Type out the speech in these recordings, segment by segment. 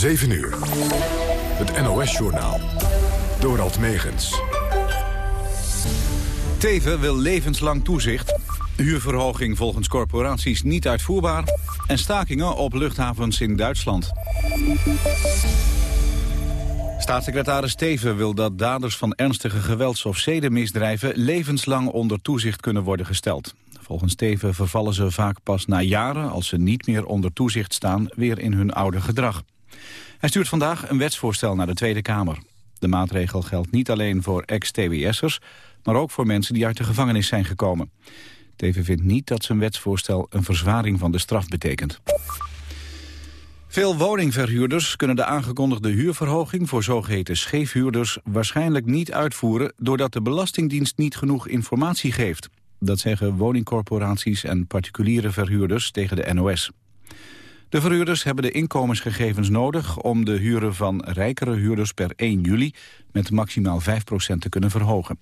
7 uur. Het NOS-journaal. Dorald Megens. Teven wil levenslang toezicht. Huurverhoging volgens corporaties niet uitvoerbaar. En stakingen op luchthavens in Duitsland. Staatssecretaris Teven wil dat daders van ernstige gewelds- of zedenmisdrijven levenslang onder toezicht kunnen worden gesteld. Volgens Teven vervallen ze vaak pas na jaren, als ze niet meer onder toezicht staan, weer in hun oude gedrag. Hij stuurt vandaag een wetsvoorstel naar de Tweede Kamer. De maatregel geldt niet alleen voor ex-TBS'ers, maar ook voor mensen die uit de gevangenis zijn gekomen. Teven vindt niet dat zijn wetsvoorstel een verzwaring van de straf betekent. Veel woningverhuurders kunnen de aangekondigde huurverhoging voor zogeheten scheefhuurders waarschijnlijk niet uitvoeren doordat de Belastingdienst niet genoeg informatie geeft. Dat zeggen woningcorporaties en particuliere verhuurders tegen de NOS. De verhuurders hebben de inkomensgegevens nodig om de huren van rijkere huurders per 1 juli met maximaal 5% te kunnen verhogen.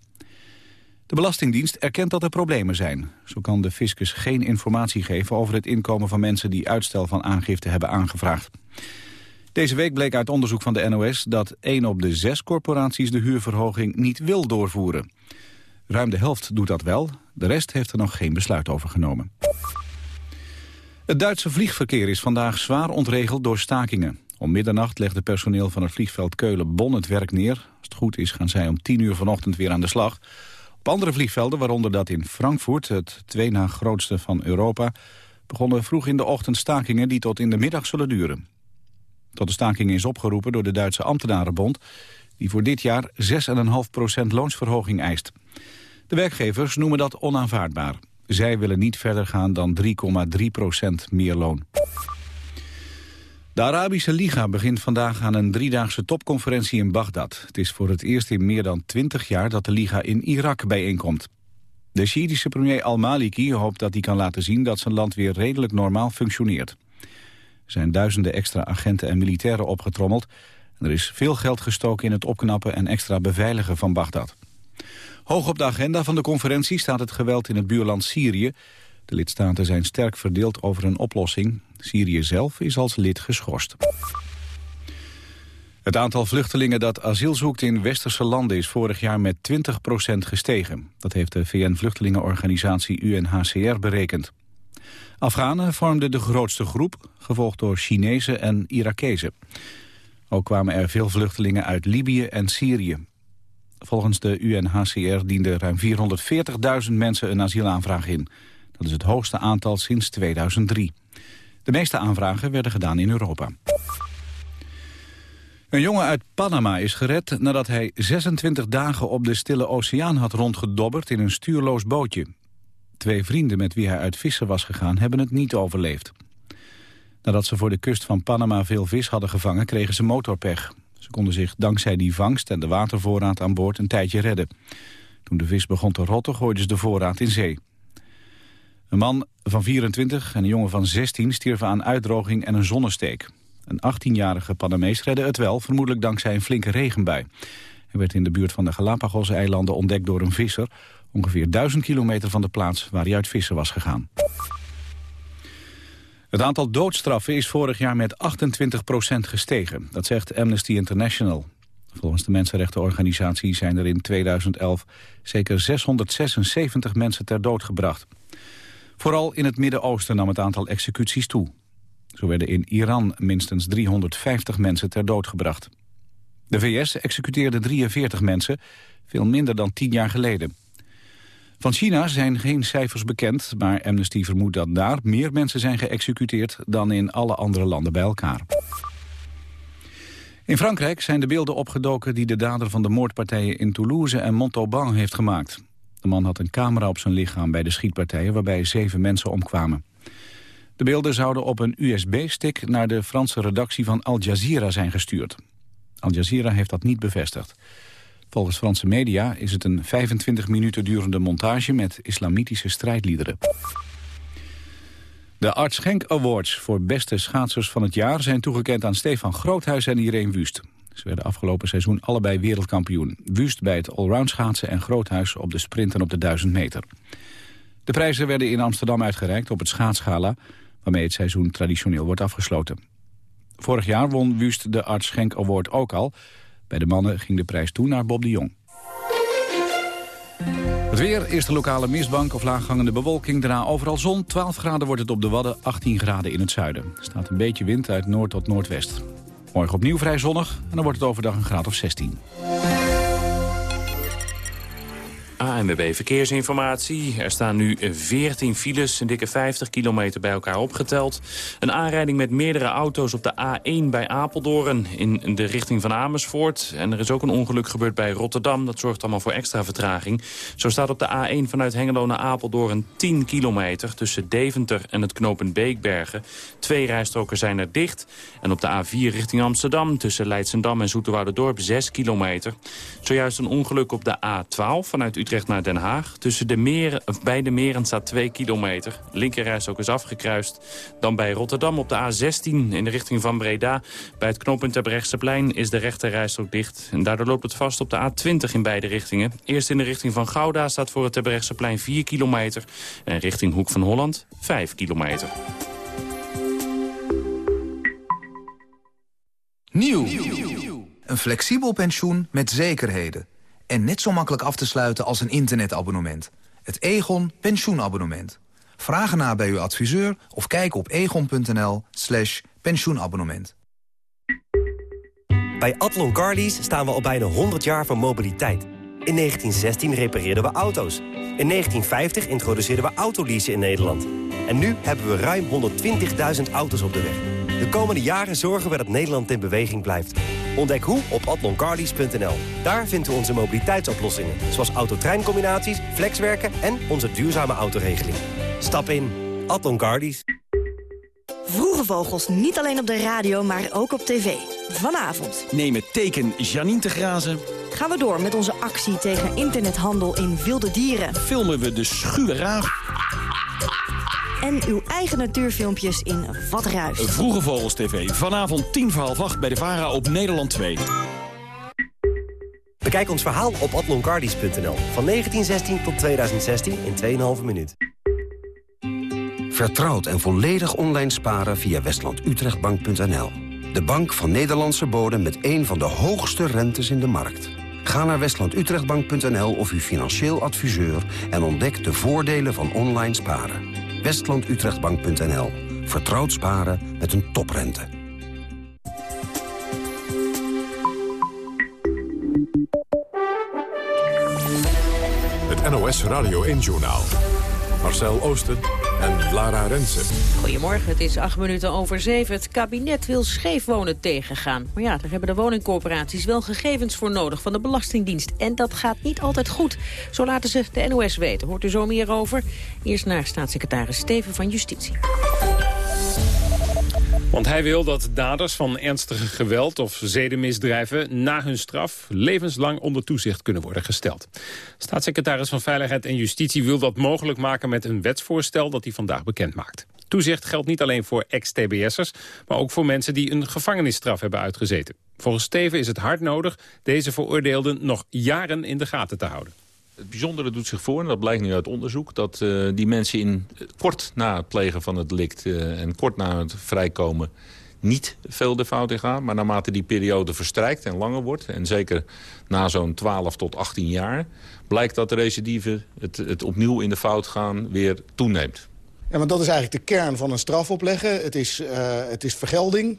De Belastingdienst erkent dat er problemen zijn. Zo kan de fiscus geen informatie geven over het inkomen van mensen die uitstel van aangifte hebben aangevraagd. Deze week bleek uit onderzoek van de NOS dat 1 op de 6 corporaties de huurverhoging niet wil doorvoeren. Ruim de helft doet dat wel, de rest heeft er nog geen besluit over genomen. Het Duitse vliegverkeer is vandaag zwaar ontregeld door stakingen. Om middernacht legde personeel van het vliegveld Keulen-Bonn het werk neer. Als het goed is gaan zij om 10 uur vanochtend weer aan de slag. Op andere vliegvelden, waaronder dat in Frankfurt, het twee na grootste van Europa... begonnen vroeg in de ochtend stakingen die tot in de middag zullen duren. Tot de stakingen is opgeroepen door de Duitse ambtenarenbond... die voor dit jaar 6,5% loonsverhoging eist. De werkgevers noemen dat onaanvaardbaar. Zij willen niet verder gaan dan 3,3% meer loon. De Arabische Liga begint vandaag aan een driedaagse topconferentie in Bagdad. Het is voor het eerst in meer dan 20 jaar dat de Liga in Irak bijeenkomt. De Syrische premier al-Maliki hoopt dat hij kan laten zien dat zijn land weer redelijk normaal functioneert. Er zijn duizenden extra agenten en militairen opgetrommeld. En er is veel geld gestoken in het opknappen en extra beveiligen van Bagdad. Hoog op de agenda van de conferentie staat het geweld in het buurland Syrië. De lidstaten zijn sterk verdeeld over een oplossing. Syrië zelf is als lid geschorst. Het aantal vluchtelingen dat asiel zoekt in westerse landen is vorig jaar met 20% gestegen. Dat heeft de VN-vluchtelingenorganisatie UNHCR berekend. Afghanen vormden de grootste groep, gevolgd door Chinezen en Irakezen. Ook kwamen er veel vluchtelingen uit Libië en Syrië. Volgens de UNHCR dienden ruim 440.000 mensen een asielaanvraag in. Dat is het hoogste aantal sinds 2003. De meeste aanvragen werden gedaan in Europa. Een jongen uit Panama is gered nadat hij 26 dagen op de Stille Oceaan had rondgedobberd in een stuurloos bootje. Twee vrienden met wie hij uit vissen was gegaan hebben het niet overleefd. Nadat ze voor de kust van Panama veel vis hadden gevangen kregen ze motorpech. Ze konden zich dankzij die vangst en de watervoorraad aan boord een tijdje redden. Toen de vis begon te rotten gooiden ze de voorraad in zee. Een man van 24 en een jongen van 16 stierven aan uitdroging en een zonnesteek. Een 18-jarige Panamees redde het wel, vermoedelijk dankzij een flinke regenbui. Hij werd in de buurt van de Galapagos-eilanden ontdekt door een visser... ongeveer 1000 kilometer van de plaats waar hij uit vissen was gegaan. Het aantal doodstraffen is vorig jaar met 28% gestegen. Dat zegt Amnesty International. Volgens de mensenrechtenorganisatie zijn er in 2011 zeker 676 mensen ter dood gebracht. Vooral in het Midden-Oosten nam het aantal executies toe. Zo werden in Iran minstens 350 mensen ter dood gebracht. De VS executeerde 43 mensen, veel minder dan tien jaar geleden. Van China zijn geen cijfers bekend, maar Amnesty vermoedt dat daar meer mensen zijn geëxecuteerd dan in alle andere landen bij elkaar. In Frankrijk zijn de beelden opgedoken die de dader van de moordpartijen in Toulouse en Montauban heeft gemaakt. De man had een camera op zijn lichaam bij de schietpartijen waarbij zeven mensen omkwamen. De beelden zouden op een USB-stick naar de Franse redactie van Al Jazeera zijn gestuurd. Al Jazeera heeft dat niet bevestigd. Volgens Franse media is het een 25 minuten durende montage met islamitische strijdliederen. De Art Schenk Awards voor beste schaatsers van het jaar zijn toegekend aan Stefan Groothuis en Irene Wust. Ze werden afgelopen seizoen allebei wereldkampioen. Wust bij het allround schaatsen en Groothuis op de sprint en op de 1000 meter. De prijzen werden in Amsterdam uitgereikt op het schaatsgala... waarmee het seizoen traditioneel wordt afgesloten. Vorig jaar won Wust de Arts Schenk Award ook al. Bij de mannen ging de prijs toe naar Bob de Jong. Het weer, eerste lokale mistbank of laaghangende bewolking. Daarna overal zon. 12 graden wordt het op de Wadden, 18 graden in het zuiden. Er staat een beetje wind uit noord tot noordwest. Morgen opnieuw vrij zonnig en dan wordt het overdag een graad of 16. ANWB Verkeersinformatie. Er staan nu 14 files, een dikke 50 kilometer bij elkaar opgeteld. Een aanrijding met meerdere auto's op de A1 bij Apeldoorn in de richting van Amersfoort. En er is ook een ongeluk gebeurd bij Rotterdam. Dat zorgt allemaal voor extra vertraging. Zo staat op de A1 vanuit Hengelo naar Apeldoorn 10 kilometer... tussen Deventer en het knooppunt Beekbergen. Twee rijstroken zijn er dicht. En op de A4 richting Amsterdam tussen Leidsendam en Zoeterwouderdorp 6 kilometer. Zojuist een ongeluk op de A12 vanuit Utrecht Utrecht naar Den Haag. Tussen de meren, of bij de meren staat 2 kilometer. Linkerreis ook is afgekruist. Dan bij Rotterdam op de A16 in de richting van Breda. Bij het knooppunt plein is de rechterreis ook dicht. En daardoor loopt het vast op de A20 in beide richtingen. Eerst in de richting van Gouda staat voor het plein 4 kilometer. En richting Hoek van Holland 5 kilometer. Nieuw. Een flexibel pensioen met zekerheden en net zo makkelijk af te sluiten als een internetabonnement. Het Egon pensioenabonnement. Vraag ernaar bij uw adviseur of kijk op egon.nl slash pensioenabonnement. Bij Atlon Carlies staan we al bijna 100 jaar van mobiliteit. In 1916 repareerden we auto's. In 1950 introduceerden we autoleasen in Nederland. En nu hebben we ruim 120.000 auto's op de weg. De komende jaren zorgen we dat Nederland in beweging blijft. Ontdek hoe op atloncarlies.nl. Daar vinden we onze mobiliteitsoplossingen. Zoals autotreincombinaties, flexwerken en onze duurzame autoregeling. Stap in. Atlon Vroege vogels niet alleen op de radio, maar ook op tv. Vanavond. Neem het teken Janine te grazen. Gaan we door met onze actie tegen internethandel in wilde dieren. Filmen we de schuwe raaf en uw eigen natuurfilmpjes in Wat Ruist. Vroege Vogels TV, vanavond 10 voor half 8 bij de VARA op Nederland 2. Bekijk ons verhaal op atloncardies.nl. Van 1916 tot 2016 in 2,5 minuut. Vertrouwd en volledig online sparen via westlandutrechtbank.nl. De bank van Nederlandse bodem met een van de hoogste rentes in de markt. Ga naar westlandutrechtbank.nl of uw financieel adviseur... en ontdek de voordelen van online sparen westlandutrechtbank.nl. Vertrouwd sparen met een toprente. Het NOS Radio 1-journaal. Marcel Oosten en Lara Rensen. Goedemorgen, het is acht minuten over zeven. Het kabinet wil scheefwonen tegengaan. Maar ja, daar hebben de woningcorporaties wel gegevens voor nodig van de Belastingdienst. En dat gaat niet altijd goed. Zo laten ze de NOS weten. Hoort u zo meer over? Eerst naar staatssecretaris Steven van Justitie. Want hij wil dat daders van ernstige geweld of zedenmisdrijven... na hun straf levenslang onder toezicht kunnen worden gesteld. Staatssecretaris van Veiligheid en Justitie wil dat mogelijk maken... met een wetsvoorstel dat hij vandaag bekend maakt. Toezicht geldt niet alleen voor ex-TBS'ers... maar ook voor mensen die een gevangenisstraf hebben uitgezeten. Volgens Steven is het hard nodig deze veroordeelden nog jaren in de gaten te houden. Het bijzondere doet zich voor, en dat blijkt nu uit onderzoek... dat uh, die mensen in, uh, kort na het plegen van het delict uh, en kort na het vrijkomen... niet veel de fout in gaan. Maar naarmate die periode verstrijkt en langer wordt... en zeker na zo'n 12 tot 18 jaar... blijkt dat de recidive, het, het opnieuw in de fout gaan, weer toeneemt. Ja, want dat is eigenlijk de kern van een straf opleggen. Het is, het is vergelding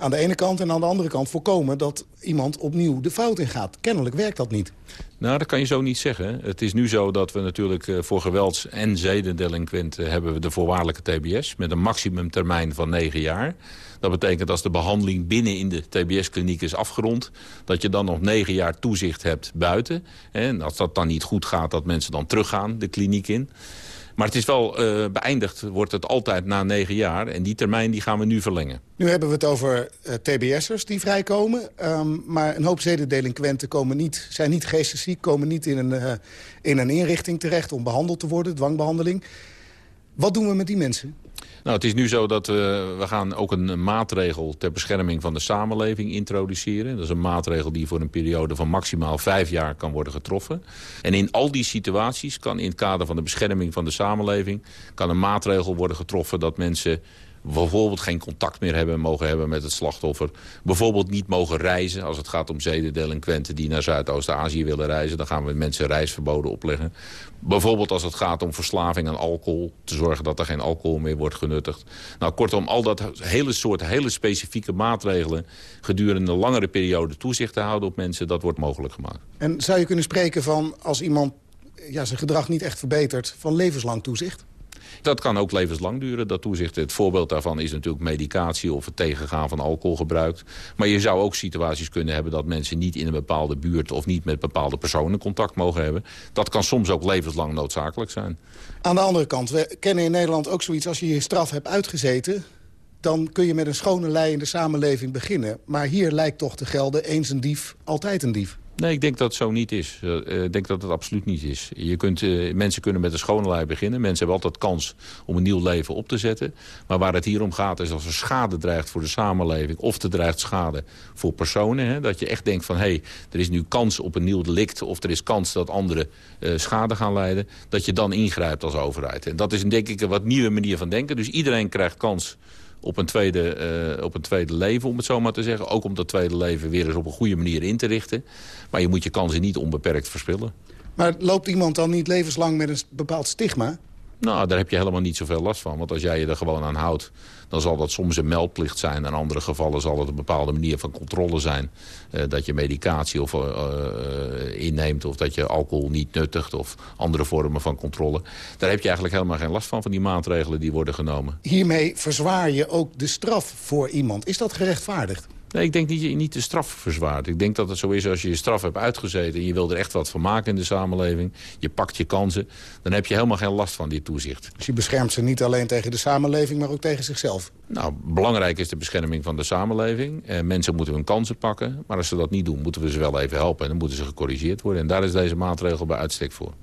aan de ene kant en aan de andere kant voorkomen dat iemand opnieuw de fout ingaat. Kennelijk werkt dat niet. Nou, dat kan je zo niet zeggen. Het is nu zo dat we natuurlijk eh, voor gewelds- en zedendelinquenten... hebben we de voorwaardelijke TBS met een maximumtermijn van 9 jaar. Dat betekent als de behandeling binnen in de TBS-kliniek is afgerond... dat je dan nog 9 jaar toezicht hebt buiten. En als dat dan niet goed gaat, dat mensen dan teruggaan de kliniek in. Maar het is wel uh, beëindigd, wordt het altijd na negen jaar. En die termijn die gaan we nu verlengen. Nu hebben we het over uh, TBS'ers die vrijkomen. Um, maar een hoop zedendelinquenten komen niet, zijn niet geestesziek... komen niet in een, uh, in een inrichting terecht om behandeld te worden, dwangbehandeling. Wat doen we met die mensen? Nou, het is nu zo dat we, we gaan ook een maatregel ter bescherming van de samenleving introduceren. Dat is een maatregel die voor een periode van maximaal vijf jaar kan worden getroffen. En in al die situaties kan in het kader van de bescherming van de samenleving... kan een maatregel worden getroffen dat mensen bijvoorbeeld geen contact meer hebben mogen hebben met het slachtoffer. Bijvoorbeeld niet mogen reizen. Als het gaat om zedendelinquenten die naar Zuidoost-Azië willen reizen... dan gaan we mensen reisverboden opleggen. Bijvoorbeeld als het gaat om verslaving aan alcohol. Te zorgen dat er geen alcohol meer wordt genuttigd. Nou, kortom, al dat hele soort hele specifieke maatregelen... gedurende een langere periode toezicht te houden op mensen... dat wordt mogelijk gemaakt. En zou je kunnen spreken van als iemand ja, zijn gedrag niet echt verbetert... van levenslang toezicht? Dat kan ook levenslang duren, dat toezicht. Het voorbeeld daarvan is natuurlijk medicatie of het tegengaan van alcoholgebruik. Maar je zou ook situaties kunnen hebben dat mensen niet in een bepaalde buurt... of niet met bepaalde personen contact mogen hebben. Dat kan soms ook levenslang noodzakelijk zijn. Aan de andere kant, we kennen in Nederland ook zoiets... als je je straf hebt uitgezeten, dan kun je met een schone lei in de samenleving beginnen. Maar hier lijkt toch te gelden, eens een dief, altijd een dief. Nee, ik denk dat het zo niet is. Eh, ik denk dat het absoluut niet is. Je kunt, uh, mensen kunnen met een schone lei beginnen. Mensen hebben altijd kans om een nieuw leven op te zetten. Maar waar het hier om gaat is als er schade dreigt voor de samenleving... of er dreigt schade voor personen. Hè, dat je echt denkt van, hé, hey, er is nu kans op een nieuw delict... of er is kans dat anderen schade gaan leiden. Dat je dan ingrijpt als overheid. En dat is denk ik een wat nieuwe manier van denken. Dus iedereen krijgt kans op een, tweede, uh, op een tweede leven, om het zo maar te zeggen. Ook om dat tweede leven weer eens op een goede manier in te richten. Maar je moet je kansen niet onbeperkt verspillen. Maar loopt iemand dan niet levenslang met een bepaald stigma? Nou, daar heb je helemaal niet zoveel last van. Want als jij je er gewoon aan houdt, dan zal dat soms een meldplicht zijn. In andere gevallen zal het een bepaalde manier van controle zijn. Uh, dat je medicatie of, uh, inneemt of dat je alcohol niet nuttigt... of andere vormen van controle. Daar heb je eigenlijk helemaal geen last van, van die maatregelen die worden genomen. Hiermee verzwaar je ook de straf voor iemand. Is dat gerechtvaardigd? Nee, ik denk niet je niet de straf verzwaart. Ik denk dat het zo is als je je straf hebt uitgezeten... en je wil er echt wat van maken in de samenleving... je pakt je kansen, dan heb je helemaal geen last van dit toezicht. Dus je beschermt ze niet alleen tegen de samenleving, maar ook tegen zichzelf? Nou, belangrijk is de bescherming van de samenleving. Eh, mensen moeten hun kansen pakken, maar als ze dat niet doen... moeten we ze wel even helpen en dan moeten ze gecorrigeerd worden. En daar is deze maatregel bij uitstek voor.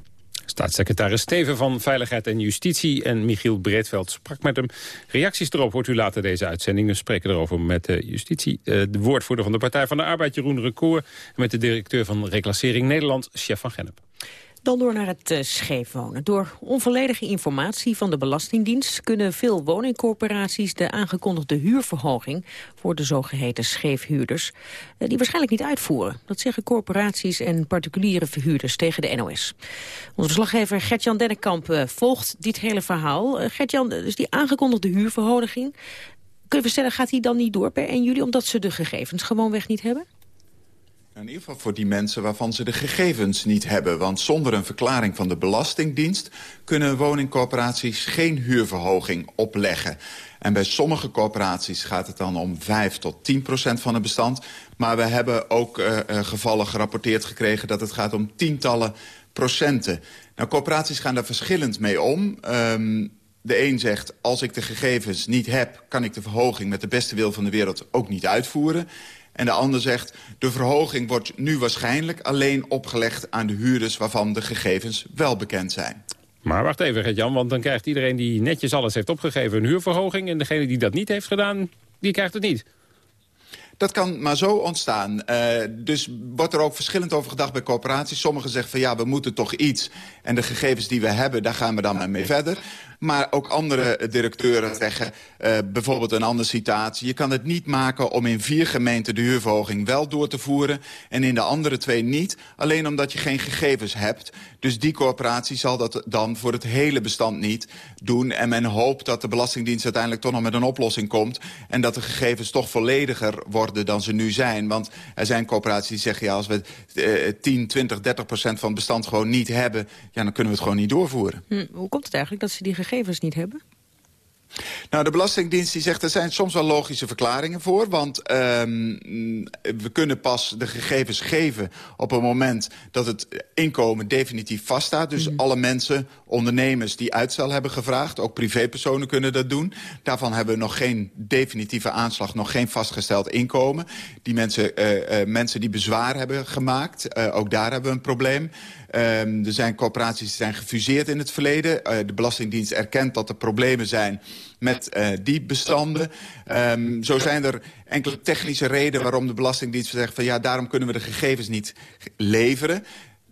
Staatssecretaris Steven van Veiligheid en Justitie en Michiel Breedveld sprak met hem. Reacties erop hoort u later deze uitzending. We spreken erover met de justitie, eh, de woordvoerder van de Partij van de Arbeid, Jeroen Recour... en met de directeur van Reclassering Nederland, Chef van Gennep. Dan door naar het uh, scheefwonen. Door onvolledige informatie van de Belastingdienst... kunnen veel woningcorporaties de aangekondigde huurverhoging... voor de zogeheten scheefhuurders, uh, die waarschijnlijk niet uitvoeren. Dat zeggen corporaties en particuliere verhuurders tegen de NOS. Onze verslaggever Gertjan Dennekamp uh, volgt dit hele verhaal. Gertjan, dus die aangekondigde huurverhoging... Kunnen we stellen, gaat die dan niet door per 1 juli... omdat ze de gegevens gewoonweg niet hebben? In ieder geval voor die mensen waarvan ze de gegevens niet hebben. Want zonder een verklaring van de Belastingdienst... kunnen woningcorporaties geen huurverhoging opleggen. En bij sommige corporaties gaat het dan om 5 tot 10 procent van het bestand. Maar we hebben ook uh, gevallen gerapporteerd gekregen... dat het gaat om tientallen procenten. Nou, corporaties gaan daar verschillend mee om... Um, de een zegt, als ik de gegevens niet heb... kan ik de verhoging met de beste wil van de wereld ook niet uitvoeren. En de ander zegt, de verhoging wordt nu waarschijnlijk alleen opgelegd aan de huurders waarvan de gegevens wel bekend zijn. Maar wacht even, Gert-Jan, want dan krijgt iedereen die netjes alles heeft opgegeven een huurverhoging. En degene die dat niet heeft gedaan, die krijgt het niet. Dat kan maar zo ontstaan. Uh, dus wordt er ook verschillend over gedacht bij corporaties. Sommigen zeggen van ja, we moeten toch iets. En de gegevens die we hebben, daar gaan we dan mee verder. Maar ook andere directeuren zeggen, uh, bijvoorbeeld een andere citatie... je kan het niet maken om in vier gemeenten de huurverhoging wel door te voeren... en in de andere twee niet, alleen omdat je geen gegevens hebt. Dus die corporatie zal dat dan voor het hele bestand niet doen. En men hoopt dat de Belastingdienst uiteindelijk toch nog met een oplossing komt... en dat de gegevens toch vollediger worden dan ze nu zijn. Want er zijn corporaties die zeggen, ja, als we uh, 10, 20, 30 procent van het bestand gewoon niet hebben... Ja, dan kunnen we het gewoon niet doorvoeren. Hm, hoe komt het eigenlijk dat ze die gegevens niet hebben? Nou, de Belastingdienst die zegt er zijn soms wel logische verklaringen voor. Want um, we kunnen pas de gegevens geven op het moment dat het inkomen definitief vaststaat. Dus mm. alle mensen, ondernemers die uitstel hebben gevraagd, ook privépersonen kunnen dat doen. Daarvan hebben we nog geen definitieve aanslag, nog geen vastgesteld inkomen. Die mensen, uh, uh, mensen die bezwaar hebben gemaakt, uh, ook daar hebben we een probleem. Um, er zijn corporaties die zijn gefuseerd in het verleden. Uh, de Belastingdienst erkent dat er problemen zijn met uh, die bestanden. Um, zo zijn er enkele technische redenen waarom de Belastingdienst zegt... van ja, daarom kunnen we de gegevens niet leveren.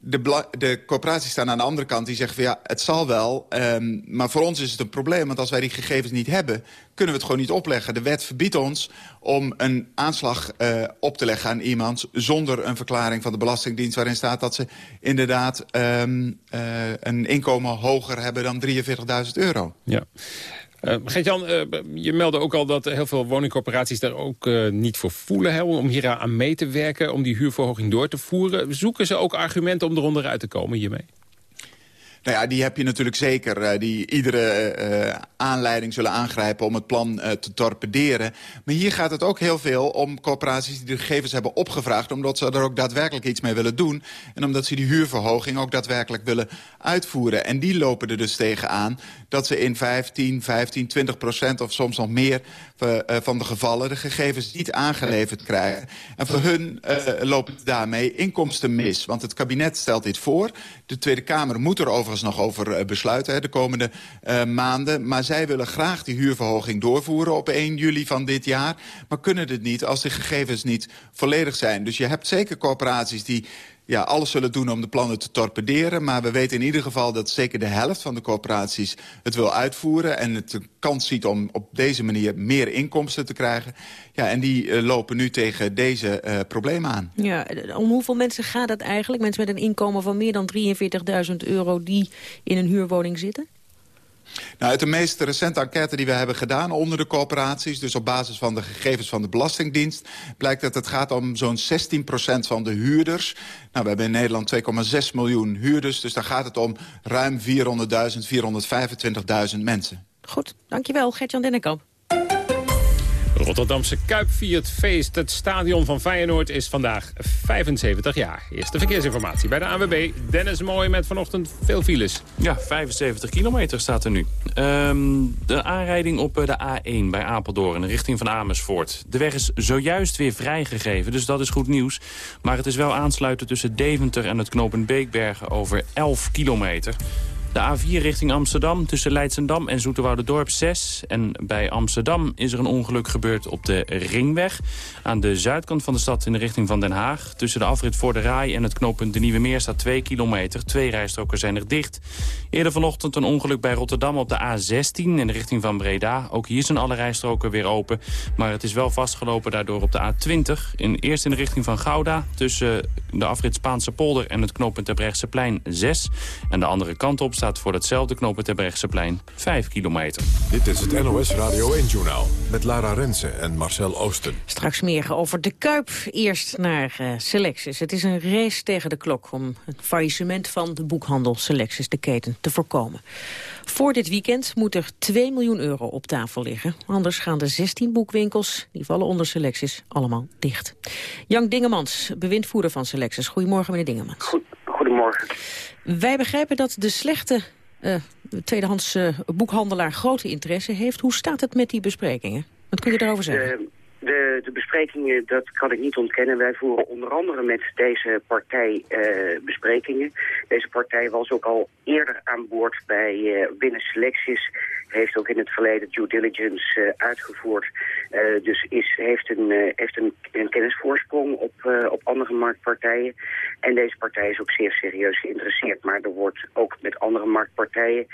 De, de corporaties staan aan de andere kant die zeggen van ja, het zal wel. Um, maar voor ons is het een probleem, want als wij die gegevens niet hebben... kunnen we het gewoon niet opleggen. De wet verbiedt ons om een aanslag uh, op te leggen aan iemand... zonder een verklaring van de Belastingdienst waarin staat dat ze inderdaad um, uh, een inkomen hoger hebben dan 43.000 euro. Ja. Uh, je meldde ook al dat heel veel woningcorporaties daar ook uh, niet voor voelen om hier aan mee te werken, om die huurverhoging door te voeren. Zoeken ze ook argumenten om eronder uit te komen hiermee? Nou ja, die heb je natuurlijk zeker. Uh, die iedere uh, aanleiding zullen aangrijpen om het plan te torpederen. Maar hier gaat het ook heel veel om corporaties die de gegevens hebben opgevraagd... omdat ze er ook daadwerkelijk iets mee willen doen. En omdat ze die huurverhoging ook daadwerkelijk willen uitvoeren. En die lopen er dus tegenaan dat ze in 15, 15, 20 procent of soms nog meer van de gevallen... de gegevens niet aangeleverd krijgen. En voor hun loopt daarmee inkomsten mis. Want het kabinet stelt dit voor. De Tweede Kamer moet er nog over besluiten hè, de komende uh, maanden. Maar zij willen graag die huurverhoging doorvoeren op 1 juli van dit jaar. Maar kunnen het niet als de gegevens niet volledig zijn. Dus je hebt zeker corporaties die ja, alles zullen doen om de plannen te torpederen. Maar we weten in ieder geval dat zeker de helft van de corporaties het wil uitvoeren... en het een kans ziet om op deze manier meer inkomsten te krijgen. Ja, en die uh, lopen nu tegen deze uh, problemen aan. Ja, om hoeveel mensen gaat het eigenlijk? Mensen met een inkomen van meer dan 43.000 euro die in een huurwoning zitten? Nou, uit de meest recente enquête die we hebben gedaan onder de coöperaties... dus op basis van de gegevens van de Belastingdienst... blijkt dat het gaat om zo'n 16% van de huurders. Nou, we hebben in Nederland 2,6 miljoen huurders... dus daar gaat het om ruim 400.000, 425.000 mensen. Goed, dankjewel, Gertjan Dennekamp. Rotterdamse Kuip viert feest. Het stadion van Feyenoord is vandaag 75 jaar. Eerste verkeersinformatie bij de ANWB. Dennis Mooi met vanochtend veel files. Ja, 75 kilometer staat er nu. Um, de aanrijding op eh, de A1 bij Apeldoorn in richting van Amersfoort. De weg is zojuist weer vrijgegeven, dus dat is goed nieuws. Maar het is wel aansluiten tussen Deventer en het knooppunt Beekbergen over 11 kilometer. De A4 richting Amsterdam tussen Leidsendam en Dorp 6. En bij Amsterdam is er een ongeluk gebeurd op de Ringweg. Aan de zuidkant van de stad in de richting van Den Haag. Tussen de afrit voor de Rai en het knooppunt De Nieuwe Meer staat 2 kilometer. Twee rijstroken zijn er dicht. Eerder vanochtend een ongeluk bij Rotterdam op de A16 in de richting van Breda. Ook hier zijn alle rijstroken weer open. Maar het is wel vastgelopen daardoor op de A20. In, eerst in de richting van Gouda tussen de afrit Spaanse polder en het knooppunt plein 6. En de andere kant op staat staat voor hetzelfde knooppunt plein 5 kilometer. Dit is het NOS Radio 1-journaal met Lara Rensen en Marcel Oosten. Straks meer over de Kuip. Eerst naar uh, Selectis. Het is een race tegen de klok om het faillissement van de boekhandel Selectis, de keten, te voorkomen. Voor dit weekend moet er 2 miljoen euro op tafel liggen. Anders gaan de 16 boekwinkels, die vallen onder Selectis, allemaal dicht. Jan Dingemans, bewindvoerder van Selectis. Goedemorgen, meneer Dingemans. Goed, goedemorgen. Wij begrijpen dat de slechte uh, tweedehands uh, boekhandelaar grote interesse heeft. Hoe staat het met die besprekingen? Wat kun je daarover zeggen? De, de, besprekingen, dat kan ik niet ontkennen. Wij voeren onder andere met deze partij uh, besprekingen. Deze partij was ook al eerder aan boord bij uh, binnen selecties. Heeft ook in het verleden due diligence uh, uitgevoerd. dus is, heeft, een, heeft een, een kennisvoorsprong op, op andere marktpartijen. En deze partij is ook zeer serieus geïnteresseerd. Maar er wordt ook met andere marktpartijen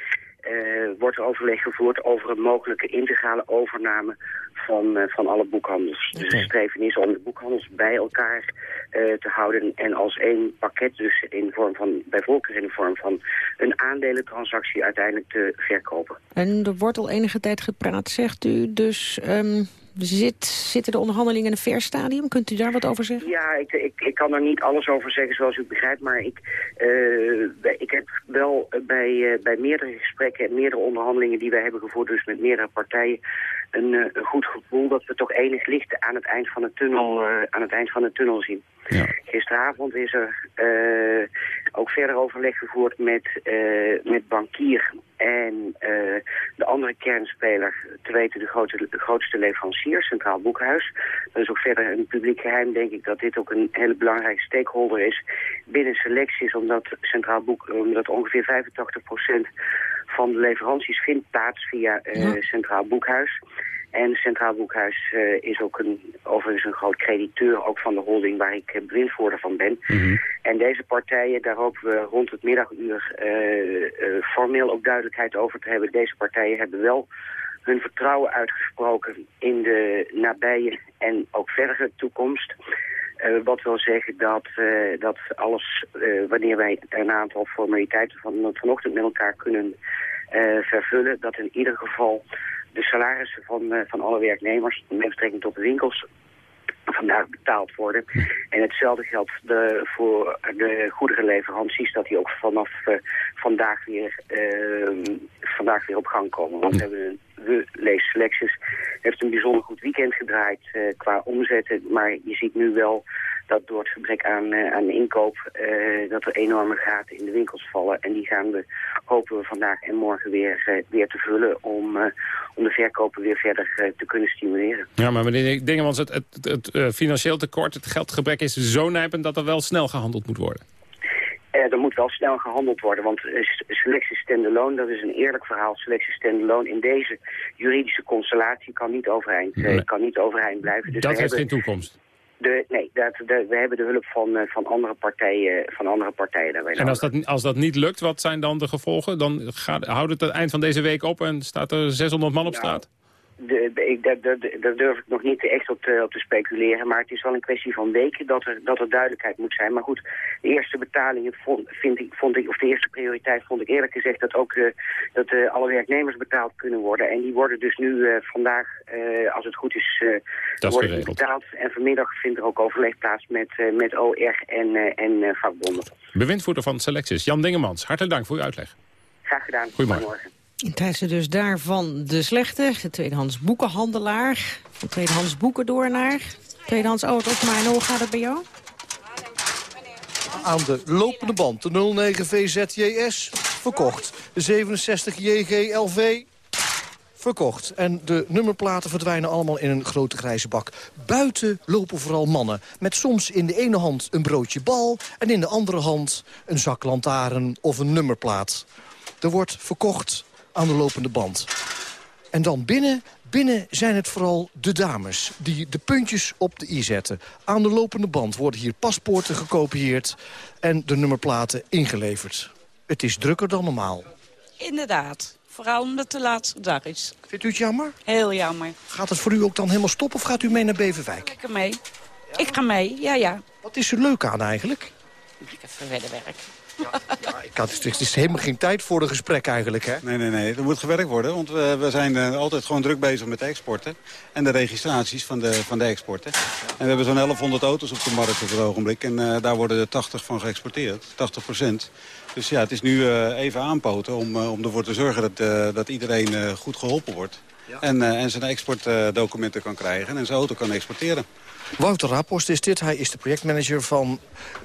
uh, wordt er overleg gevoerd over een mogelijke integrale overname van, uh, van alle boekhandels. Okay. Dus het streven is om de boekhandels bij elkaar uh, te houden en als één pakket, dus in vorm van, bij voorkeur in de vorm van een aandelentransactie uiteindelijk te verkopen. En er wordt al enige tijd gepraat, zegt u, dus um, Zit, zitten de onderhandelingen in een ver stadium? Kunt u daar wat over zeggen? Ja, ik, ik, ik kan er niet alles over zeggen zoals u begrijpt. Maar ik, uh, ik heb wel bij, uh, bij meerdere gesprekken en meerdere onderhandelingen die wij hebben gevoerd, dus met meerdere partijen, een, een goed gevoel dat we toch enig licht aan het eind van de tunnel, aan het eind van de tunnel zien. Ja. Gisteravond is er uh, ook verder overleg gevoerd met, uh, met bankier en uh, de andere kernspeler, te weten de grootste leverancier, Centraal Boekhuis. Dat is ook verder een publiek geheim, denk ik, dat dit ook een hele belangrijke stakeholder is binnen selecties, omdat Centraal Boek, omdat ongeveer 85% van de leveranties vindt plaats via ja. Centraal Boekhuis. En Centraal Boekhuis is ook een, overigens een groot crediteur ook van de holding waar ik bewindvoerder van ben. En deze partijen, daar hopen we rond het middaguur formeel ook duidelijkheid over te hebben. Deze partijen hebben wel hun vertrouwen uitgesproken in de nabije en ook verdere toekomst. Uh, wat wil zeggen dat, uh, dat alles, uh, wanneer wij een aantal formaliteiten van vanochtend met elkaar kunnen vervullen, dat in ieder geval de salarissen van, van alle werknemers met betrekking tot de winkels vandaag betaald worden. En hetzelfde geldt de, voor de goederenleveranties, dat die ook vanaf vandaag, weer, vandaag weer op gang komen. Want we hebben een we lees Selections heeft een bijzonder goed weekend gedraaid uh, qua omzetten. Maar je ziet nu wel dat door het gebrek aan, uh, aan inkoop... Uh, dat er enorme gaten in de winkels vallen. En die gaan we, hopen we vandaag en morgen weer, weer te vullen... om, om de verkopen weer verder te kunnen stimuleren. Ja, maar meneer Dingemans, het, het, het financieel tekort, het geldgebrek is zo nijpend... dat er wel snel gehandeld moet worden. Uh, er moet wel snel gehandeld worden, want uh, selectie standalone, dat is een eerlijk verhaal. Selectie standalone in deze juridische constellatie kan niet overeind, uh, kan niet overeind blijven. Dus dat heeft geen toekomst? De, nee, dat, de, we hebben de hulp van, van, andere, partijen, van andere partijen daarbij En als dat, als dat niet lukt, wat zijn dan de gevolgen? Dan gaat, houdt het het eind van deze week op en staat er 600 man op nou, straat? De, ik, daar, durf ik nog niet echt op te, op te, speculeren. Maar het is wel een kwestie van weken dat er, dat er duidelijkheid moet zijn. Maar goed, de eerste betalingen vond, vind ik, vond ik, of de eerste prioriteit vond ik eerlijk gezegd dat ook uh, dat, uh, alle werknemers betaald kunnen worden. En die worden dus nu uh, vandaag, als het goed is, worden betaald. En vanmiddag vindt er ook overleg plaats met, met OR en, en vakbonden. Bewindvoerder van Selectis, Jan Dingemans, hartelijk dank voor uw uitleg. Graag gedaan. Goedemorgen. Tijdens dus daarvan de slechte, de tweedehands boekenhandelaar. Van tweedehands naar tweedehands auto's. Maar hoe gaat het bij jou? Aan de lopende band, de 09 VZJS, verkocht. De 67 JGLV, verkocht. En de nummerplaten verdwijnen allemaal in een grote grijze bak. Buiten lopen vooral mannen. Met soms in de ene hand een broodje bal... en in de andere hand een zak lantaarn of een nummerplaat. Er wordt verkocht aan de lopende band. En dan binnen, binnen zijn het vooral de dames die de puntjes op de i zetten. Aan de lopende band worden hier paspoorten gekopieerd en de nummerplaten ingeleverd. Het is drukker dan normaal. Inderdaad. Vooral omdat het de laatste dag is. Vindt u het jammer? Heel jammer. Gaat het voor u ook dan helemaal stoppen of gaat u mee naar Beverwijk? Ik ga mee. Ik ga mee, ja, ja. Wat is er leuk aan eigenlijk? Ik heb verder werk. Ja, ik had, het is helemaal geen tijd voor een gesprek eigenlijk, hè? Nee, nee, nee. Er moet gewerkt worden, want we, we zijn uh, altijd gewoon druk bezig met de exporten. En de registraties van de, van de exporten. En we hebben zo'n 1100 auto's op de markt op het ogenblik. En uh, daar worden er 80 van geëxporteerd, 80 procent. Dus ja, het is nu uh, even aanpoten om, om ervoor te zorgen dat, dat iedereen goed geholpen wordt. Ja. En, en zijn exportdocumenten kan krijgen en zijn auto kan exporteren. Wouter Rapost is dit. Hij is de projectmanager van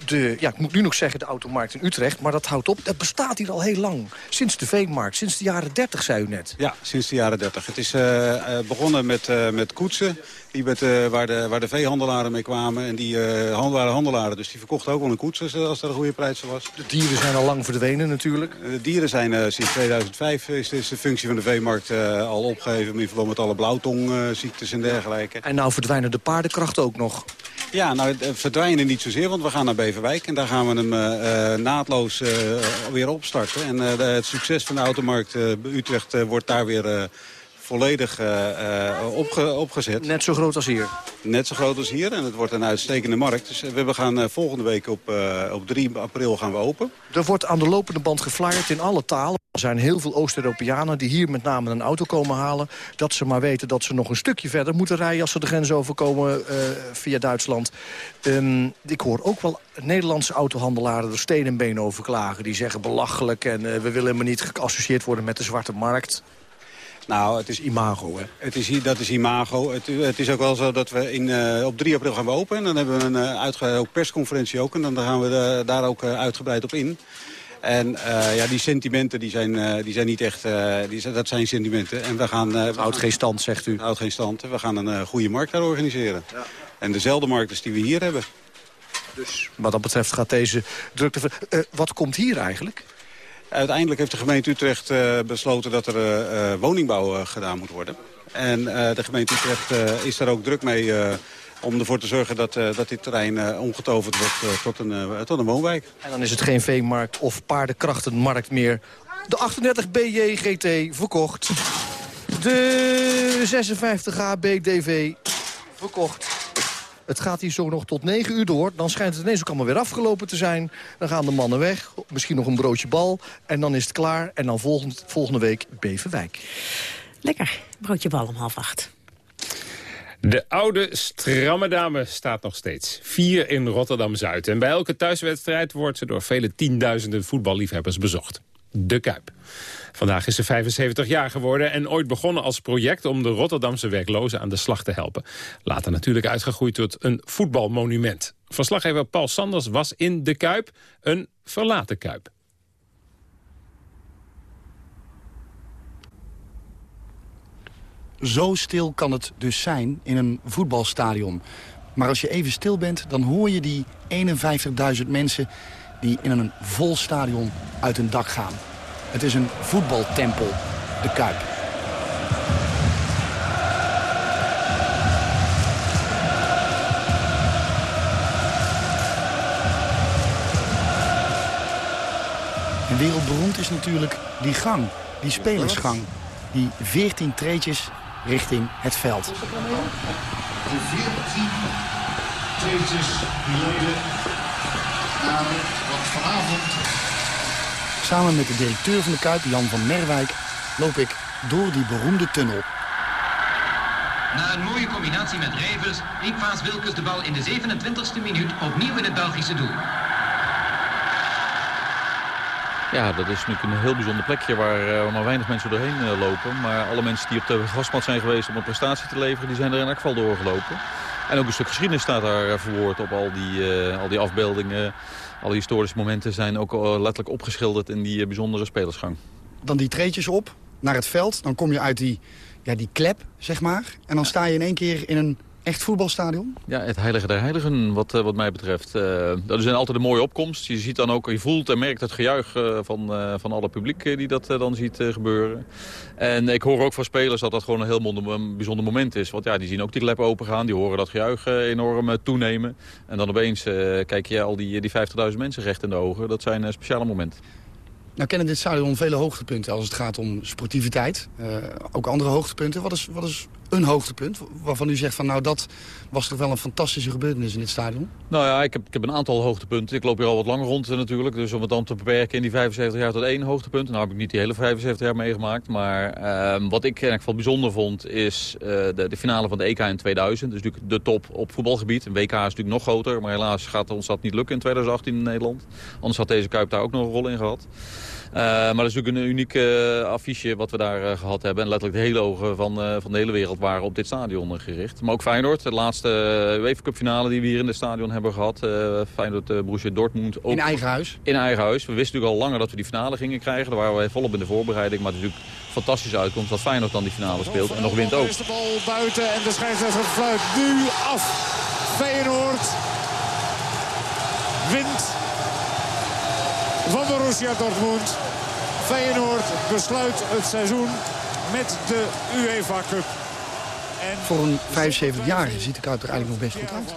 de, ja, ik moet nu nog zeggen, de automarkt in Utrecht. Maar dat houdt op, dat bestaat hier al heel lang. Sinds de veemarkt, sinds de jaren 30, zei u net. Ja, sinds de jaren 30. Het is uh, begonnen met, uh, met koetsen. Die met, uh, waar, de, waar de veehandelaren mee kwamen. En die waren handelaren, dus die verkochten ook wel een koets als er een goede prijs was. De dieren zijn al lang verdwenen natuurlijk. De dieren zijn sinds 2005 is, is, de functie van de veemarkt al opgegeven. In verband met alle blauwtongziektes en dergelijke. En nou verdwijnen de paardenkracht ook nog. Ja, nou verdwijnen niet zozeer, want we gaan naar Beverwijk. En daar gaan we hem uh, naadloos uh, weer opstarten. En het succes van de automarkt Utrecht wordt daar weer volledig opge opgezet. Net zo groot als hier? Net zo groot als hier en het wordt een uitstekende markt. Dus we gaan volgende week op, op 3 april gaan we open. Er wordt aan de lopende band geflyerd in alle talen. Er zijn heel veel Oost-Europeanen die hier met name een auto komen halen. Dat ze maar weten dat ze nog een stukje verder moeten rijden... als ze de grens overkomen uh, via Duitsland. Um, ik hoor ook wel Nederlandse autohandelaren er steen en been over klagen. Die zeggen belachelijk en uh, we willen helemaal niet geassocieerd worden met de zwarte markt. Nou, het is imago, hè? Het is, dat is imago. Het, het is ook wel zo dat we in, uh, op 3 april gaan we open. En dan hebben we een uh, uitgebreide persconferentie ook. En dan gaan we de, daar ook uh, uitgebreid op in. En uh, ja, die sentimenten die zijn, uh, die zijn niet echt... Uh, die, dat zijn sentimenten. En we gaan... het houdt geen stand, zegt u. Het houdt geen stand. We gaan een goede markt daar organiseren. Ja. En dezelfde markten die we hier hebben. Dus wat dat betreft gaat deze drukte... wat komt hier eigenlijk? Uiteindelijk heeft de gemeente Utrecht besloten dat er woningbouw gedaan moet worden. En de gemeente Utrecht is daar ook druk mee om ervoor te zorgen dat, dat dit terrein omgetoverd wordt tot, een, tot een woonwijk. En dan is het geen veemarkt of paardenkrachtenmarkt meer. De 38 BJ GT verkocht. De 56 HBDV verkocht. Het gaat hier zo nog tot 9 uur door. Dan schijnt het ineens ook allemaal weer afgelopen te zijn. Dan gaan de mannen weg. Misschien nog een broodje bal. En dan is het klaar. En dan volgend, volgende week Beverwijk. Lekker. Broodje bal om half acht. De oude stramme dame staat nog steeds. Vier in Rotterdam-Zuid. En bij elke thuiswedstrijd wordt ze door vele tienduizenden voetballiefhebbers bezocht. De Kuip. Vandaag is ze 75 jaar geworden en ooit begonnen als project om de Rotterdamse werklozen aan de slag te helpen. Later natuurlijk uitgegroeid tot een voetbalmonument. Verslaggever Paul Sanders was in de Kuip, een verlaten Kuip. Zo stil kan het dus zijn in een voetbalstadion. Maar als je even stil bent, dan hoor je die 51.000 mensen... die in een vol stadion uit hun dak gaan. Het is een voetbaltempel, de Kuip. En wereldberoemd is natuurlijk die gang, die spelersgang. Die 14 treetjes richting het veld. De 14 treetjes die leiden vanavond Samen met de directeur van de Kuip, Jan van Merwijk, loop ik door die beroemde tunnel. Na een mooie combinatie met Rijvers liep Vaas Wilkes de bal in de 27e minuut opnieuw in het Belgische doel. Ja, dat is natuurlijk een heel bijzonder plekje waar uh, maar weinig mensen doorheen uh, lopen. Maar alle mensen die op de grasmat zijn geweest om een prestatie te leveren, die zijn er in elk geval doorgelopen. En ook een stuk geschiedenis staat daar uh, verwoord op al die, al die afbeeldingen. Alle historische momenten zijn ook letterlijk opgeschilderd in die bijzondere spelersgang. Dan die treetjes op naar het veld. Dan kom je uit die, ja, die klep, zeg maar. En dan sta je in één keer in een echt voetbalstadion? Ja, het heilige der heiligen wat, eh, wat mij betreft. Uh, dat is altijd een mooie opkomst. Je ziet dan ook, je voelt en merkt het gejuich uh, van, uh, van alle publiek die dat dan ziet gebeuren. En ik hoor ook van spelers dat dat gewoon een heel bijzonder moment is. Want ja, die zien ook die klep open gaan, die horen dat gejuich enorm toenemen. En dan opeens kijk je al die, die 50.000 mensen recht in de ogen. Dat zijn speciale momenten. Nou kennen dit stadion vele hoogtepunten als het gaat om sportiviteit. ook andere hoogtepunten. Wat is, wat is een hoogtepunt waarvan u zegt van nou dat was toch wel een fantastische gebeurtenis in dit stadion? Nou ja, ik heb, ik heb een aantal hoogtepunten. Ik loop hier al wat langer rond natuurlijk. Dus om het dan te beperken in die 75 jaar tot één hoogtepunt. Nou heb ik niet die hele 75 jaar meegemaakt. Maar ehm, wat ik in ieder geval bijzonder vond is uh, de, de, finale van de EK in 2000. Dus natuurlijk de top op voetbalgebied. Een WK is natuurlijk nog groter. Maar helaas gaat ons dat niet lukken in 2018 in Nederland. Anders had deze Kuip daar ook nog een rol in gehad. Uh, maar dat is natuurlijk een uniek uh, affiche wat we daar uh, gehad hebben. En letterlijk de hele ogen van, van de hele wereld waren op dit stadion gericht. Maar ook Feyenoord, de laatste UEFA Cup finale die we hier in het stadion hebben gehad. Feyenoord, Borussia Dortmund. Ook in eigen huis? In eigen huis. We wisten natuurlijk al langer dat we die finale gingen krijgen. Daar waren we volop in de voorbereiding. Maar het is natuurlijk een fantastische uitkomst dat Feyenoord dan die finale speelt. En nog wint ook. Is de bal buiten en de scheidsrechter fluit nu af. Feyenoord wint van Borussia Dortmund. Feyenoord besluit het seizoen met de UEFA Cup. En Voor een 75-jarige ziet de Kuip er eigenlijk nog best goed uit.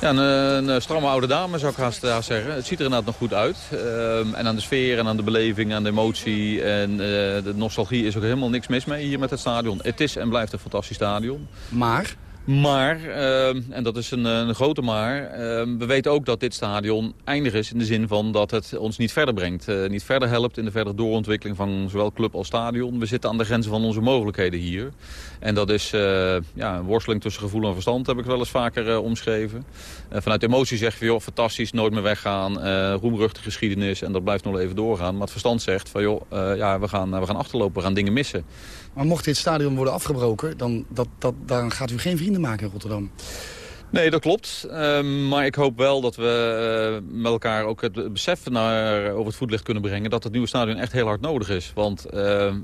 Ja, een, een stramme oude dame zou ik haast, haast, zeggen. Het ziet er inderdaad nog goed uit. Uh, en aan de sfeer en aan de beleving, aan de emotie en uh, de nostalgie is ook helemaal niks mis mee hier met het stadion. Het is en blijft een fantastisch stadion. Maar? Maar, uh, en dat is een, een grote maar, uh, we weten ook dat dit stadion eindig is in de zin van dat het ons niet verder brengt. Uh, niet verder helpt in de verdere doorontwikkeling van zowel club als stadion. We zitten aan de grenzen van onze mogelijkheden hier. En dat is eh, ja, een worsteling tussen gevoel en verstand, heb ik wel eens vaker eh, omschreven. vanuit emotie zeg je, joh, fantastisch, nooit meer weggaan, roemruchtige geschiedenis en dat blijft nog even doorgaan. Maar het verstand zegt van, joh, ja, we gaan, we gaan achterlopen, we gaan dingen missen. Maar mocht dit stadion worden afgebroken, dan, dat, dat, dan gaat u geen vrienden maken in Rotterdam. Nee, dat klopt. Ehm, maar ik hoop wel dat we uh, met elkaar ook het besef naar, over het voetlicht kunnen brengen... dat het nieuwe stadion echt heel hard nodig is. Want uh,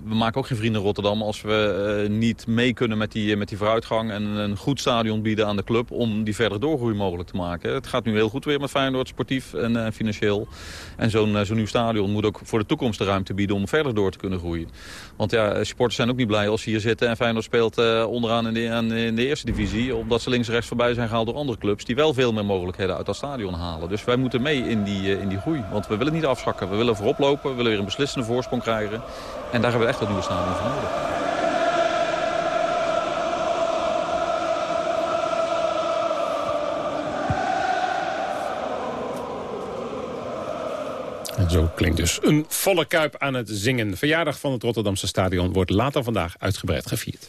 we maken ook geen vrienden Rotterdam als we uh, niet mee kunnen met die, met die vooruitgang... en een goed stadion bieden aan de club om die verder doorgroei mogelijk te maken. Het gaat nu heel goed weer met Feyenoord, sportief en financieel. En zo'n zo'n nieuw stadion moet ook voor de toekomst de ruimte bieden om verder door te kunnen groeien. Want ja, sporters zijn ook niet blij als ze hier zitten en Feyenoord speelt onderaan in de, in de eerste divisie... omdat ze links en rechts voorbij zijn door andere clubs... die wel veel meer mogelijkheden uit dat stadion halen. Dus wij moeten mee in die, eh, in die groei. Want we willen niet afzakken. We willen voorop lopen. We willen weer een beslissende voorsprong krijgen. En daar hebben we echt dat nieuwe stadion voor nodig. En zo klinkt dus een volle kuip aan het zingen. Verjaardag van het Rotterdamse stadion wordt later vandaag uitgebreid gevierd.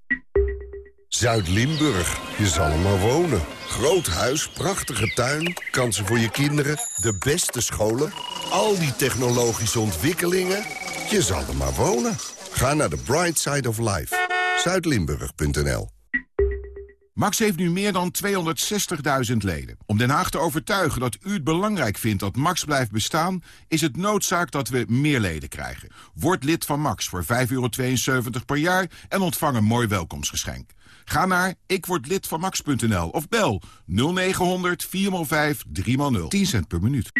Zuid-Limburg. Je zal er maar wonen. Groot huis, prachtige tuin, kansen voor je kinderen, de beste scholen... al die technologische ontwikkelingen. Je zal er maar wonen. Ga naar de Bright Side of Life. Zuidlimburg.nl Max heeft nu meer dan 260.000 leden. Om Den Haag te overtuigen dat u het belangrijk vindt dat Max blijft bestaan... is het noodzaak dat we meer leden krijgen. Word lid van Max voor 5,72 per jaar en ontvang een mooi welkomstgeschenk. Ga naar ikwordlidvanmax.nl of bel 0900 405 3x0. 10 cent per minuut.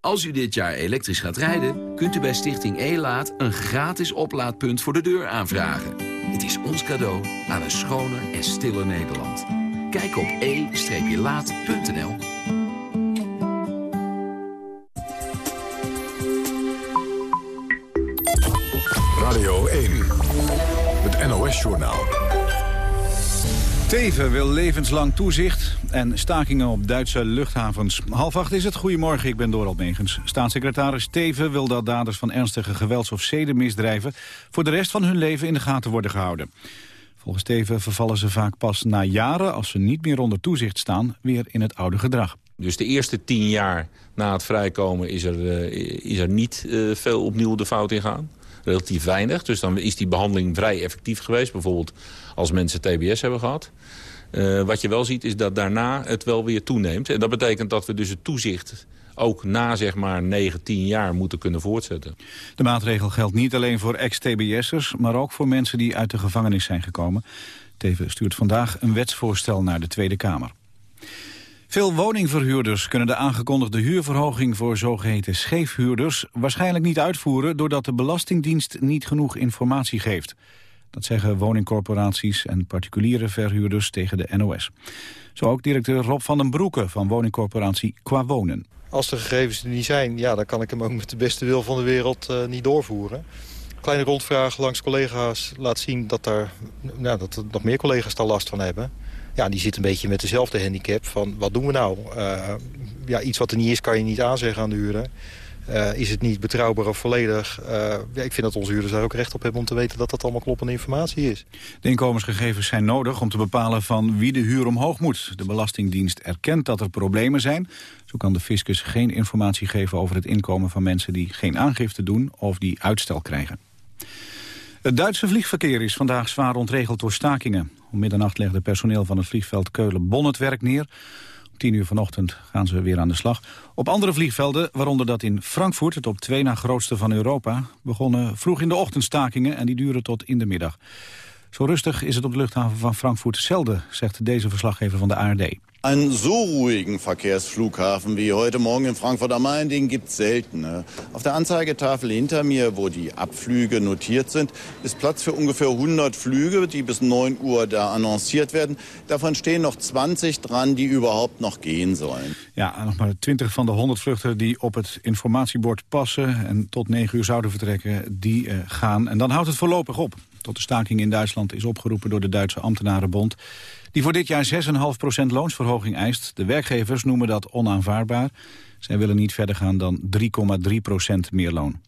Als u dit jaar elektrisch gaat rijden, kunt u bij Stichting E-Laat... een gratis oplaadpunt voor de deur aanvragen. Het is ons cadeau aan een schoner en stiller Nederland. Kijk op e-laat.nl. Radio 1, het NOS-journaal. Teven wil levenslang toezicht en stakingen op Duitse luchthavens. Half acht is het. Goedemorgen, ik ben Doral Megens. Staatssecretaris Teven wil dat daders van ernstige gewelds- of zedenmisdrijven... voor de rest van hun leven in de gaten worden gehouden. Volgens Teven vervallen ze vaak pas na jaren... als ze niet meer onder toezicht staan, weer in het oude gedrag. Dus de eerste tien jaar na het vrijkomen is er, uh, is er niet uh, veel opnieuw de fout in gaan relatief weinig. Dus dan is die behandeling vrij effectief geweest. Bijvoorbeeld als mensen TBS hebben gehad. Uh, wat je wel ziet is dat daarna het wel weer toeneemt. En dat betekent dat we dus het toezicht ook na zeg maar 9, 10 jaar moeten kunnen voortzetten. De maatregel geldt niet alleen voor ex-TBS'ers... maar ook voor mensen die uit de gevangenis zijn gekomen. Teven stuurt vandaag een wetsvoorstel naar de Tweede Kamer. Veel woningverhuurders kunnen de aangekondigde huurverhoging voor zogeheten scheefhuurders waarschijnlijk niet uitvoeren doordat de Belastingdienst niet genoeg informatie geeft. Dat zeggen woningcorporaties en particuliere verhuurders tegen de NOS. Zo ook directeur Rob van den Broeke van woningcorporatie Qua Wonen. Als de gegevens er niet zijn, ja, dan kan ik hem ook met de beste wil van de wereld uh, niet doorvoeren. Kleine rondvraag langs collega's laat zien dat, er, nou, dat nog meer collega's daar last van hebben. Ja, die zit een beetje met dezelfde handicap van wat doen we nou? Uh, ja, iets wat er niet is kan je niet aanzeggen aan de huren. Uh, is het niet betrouwbaar of volledig? Ja, ik vind dat onze huurders daar ook recht op hebben om te weten dat dat allemaal kloppende informatie is. De inkomensgegevens zijn nodig om te bepalen van wie de huur omhoog moet. De Belastingdienst erkent dat er problemen zijn. Zo kan de fiscus geen informatie geven over het inkomen van mensen die geen aangifte doen of die uitstel krijgen. Het Duitse vliegverkeer is vandaag zwaar ontregeld door stakingen. Om middernacht legde personeel van het vliegveld Keulen-Bonn het werk neer. Om tien uur vanochtend gaan ze weer aan de slag. Op andere vliegvelden, waaronder dat in Frankfurt, het op twee na grootste van Europa, begonnen vroeg in de ochtend stakingen en die duren tot in de middag. Zo rustig is het op de luchthaven van Frankfurt zelden, zegt deze verslaggever van de ARD. Einen so ruhigen Verkehrsflughafen wie heute Morgen in Frankfurt am Main, den gibt es selten. Auf der Anzeigetafel hinter mir, wo die Abflüge notiert sind, ist Platz für ungefähr 100 Flüge, die bis 9 Uhr da annonciert werden. Davon stehen noch 20 dran, die überhaupt noch gehen sollen. Ja, nog maar 20 van de 100 vluchten die op het informatiebord passen... en tot 9 uur zouden vertrekken, die uh, gaan. En dan houdt het voorlopig op. Tot de staking in Duitsland is opgeroepen door de Duitse ambtenarenbond... die voor dit jaar 6,5% loonsverhoging eist. De werkgevers noemen dat onaanvaardbaar. Zij willen niet verder gaan dan 3,3% meer loon.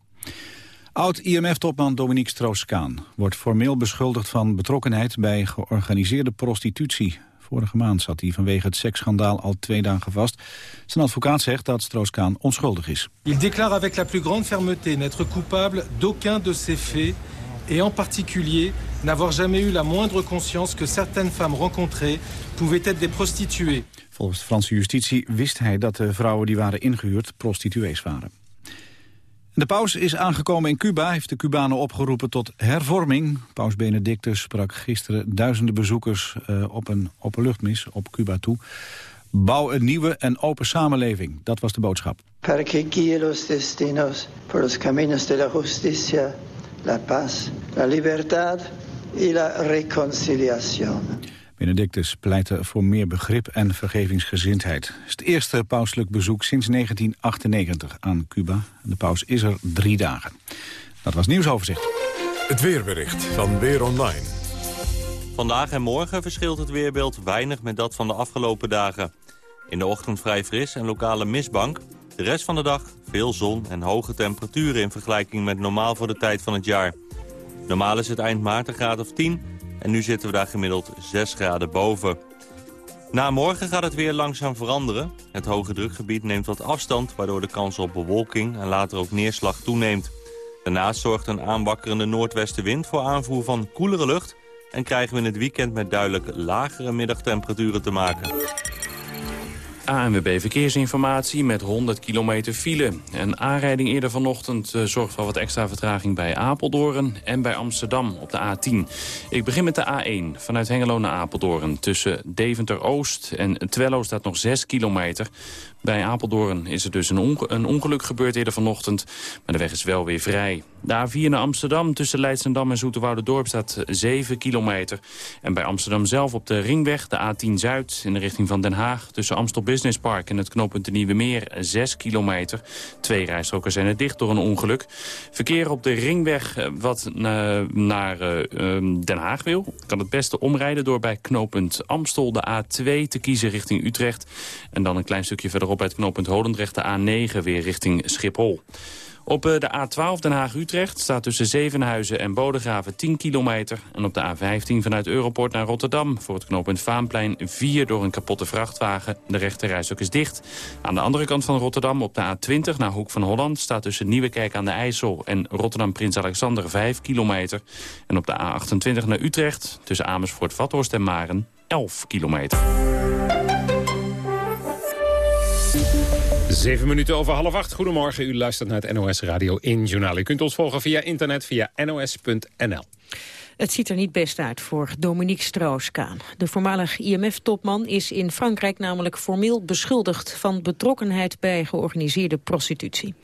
Oud-IMF-topman Dominique Strauss-Kaan wordt formeel beschuldigd van betrokkenheid bij georganiseerde prostitutie. Vorige maand zat hij vanwege het seksschandaal al twee dagen vast. Zijn advocaat zegt dat Strauss-Kaan onschuldig is. Il déclare avec la plus grande fermeté n'être coupable d'aucun de ces faits et en particulier n'avoir jamais eu la moindre conscience que certaines femmes rencontrées pouvaient être des prostituées. Volgens de Franse justitie wist hij dat de vrouwen die waren ingehuurd prostituees waren. De paus is aangekomen in Cuba, heeft de Cubanen opgeroepen tot hervorming. Paus Benedictus sprak gisteren duizenden bezoekers uh, op een openluchtmis op Cuba toe. Bouw een nieuwe en open samenleving, dat was de boodschap. Para que guíe los destinos por los caminos de la justicia, la paz, la libertad y la reconciliación. Benedictus pleitte voor meer begrip en vergevingsgezindheid. Het is het eerste pauselijk bezoek sinds 1998 aan Cuba. De paus is er drie dagen. Dat was nieuwsoverzicht. Het weerbericht van Weer Online. Vandaag en morgen verschilt het weerbeeld weinig met dat van de afgelopen dagen. In de ochtend vrij fris en lokale mistbank. De rest van de dag veel zon en hoge temperaturen in vergelijking met normaal voor de tijd van het jaar. Normaal is het eind maart een graad of 10 en nu zitten we daar gemiddeld 6 graden boven. Na morgen gaat het weer langzaam veranderen. Het hoge drukgebied neemt wat afstand, waardoor de kans op bewolking en later ook neerslag toeneemt. Daarnaast zorgt een aanwakkerende noordwestenwind voor aanvoer van koelere lucht... en krijgen we in het weekend met duidelijk lagere middagtemperaturen te maken. ANWB Verkeersinformatie met 100 kilometer file. Een aanrijding eerder vanochtend uh, zorgt voor wat extra vertraging bij Apeldoorn en bij Amsterdam op de A10. Ik begin met de A1 vanuit Hengelo naar Apeldoorn. Tussen Deventer-Oost en Twello staat nog 6 kilometer. Bij Apeldoorn is er dus een, een, ongeluk gebeurd eerder vanochtend. Maar de weg is wel weer vrij. De A4 naar Amsterdam tussen Leidsendam en Dorp staat 7 kilometer. En bij Amsterdam zelf op de ringweg, de A10 Zuid... in de richting van Den Haag tussen Amstel Business Park... en het knooppunt de Nieuwe Meer 6 kilometer. Twee rijstroken zijn er dicht door een ongeluk. Verkeer op de ringweg eh, wat naar uh, Den Haag wil... kan het beste omrijden door bij knooppunt Amstel de A2 te kiezen richting Utrecht. En dan een klein stukje verderop bij het knooppunt Holendrecht de A9 weer richting Schiphol. Op eh, de A12 Den Haag-Utrecht staat tussen Zevenhuizen en Bodegraven 10 kilometer. En op de A15 vanuit Europort naar Rotterdam voor het knooppunt Vaanplein 4 door een kapotte vrachtwagen. De rechterrijstok is dicht. Aan de andere kant van Rotterdam op de A20 naar Hoek van Holland staat tussen Nieuwekerk aan de IJssel en Rotterdam-Prins Alexander 5 kilometer. En op de A28 naar Utrecht tussen Amersfoort, Vathorst en Maren 11 kilometer. Zeven minuten over half acht. Goedemorgen, u luistert naar het NOS Radio 1 Journaal. U kunt ons volgen via internet via nos.nl. Het ziet er niet best uit voor Dominique Strauss-Kaan. De voormalig IMF-topman is in Frankrijk namelijk formeel beschuldigd... van betrokkenheid bij georganiseerde prostitutie.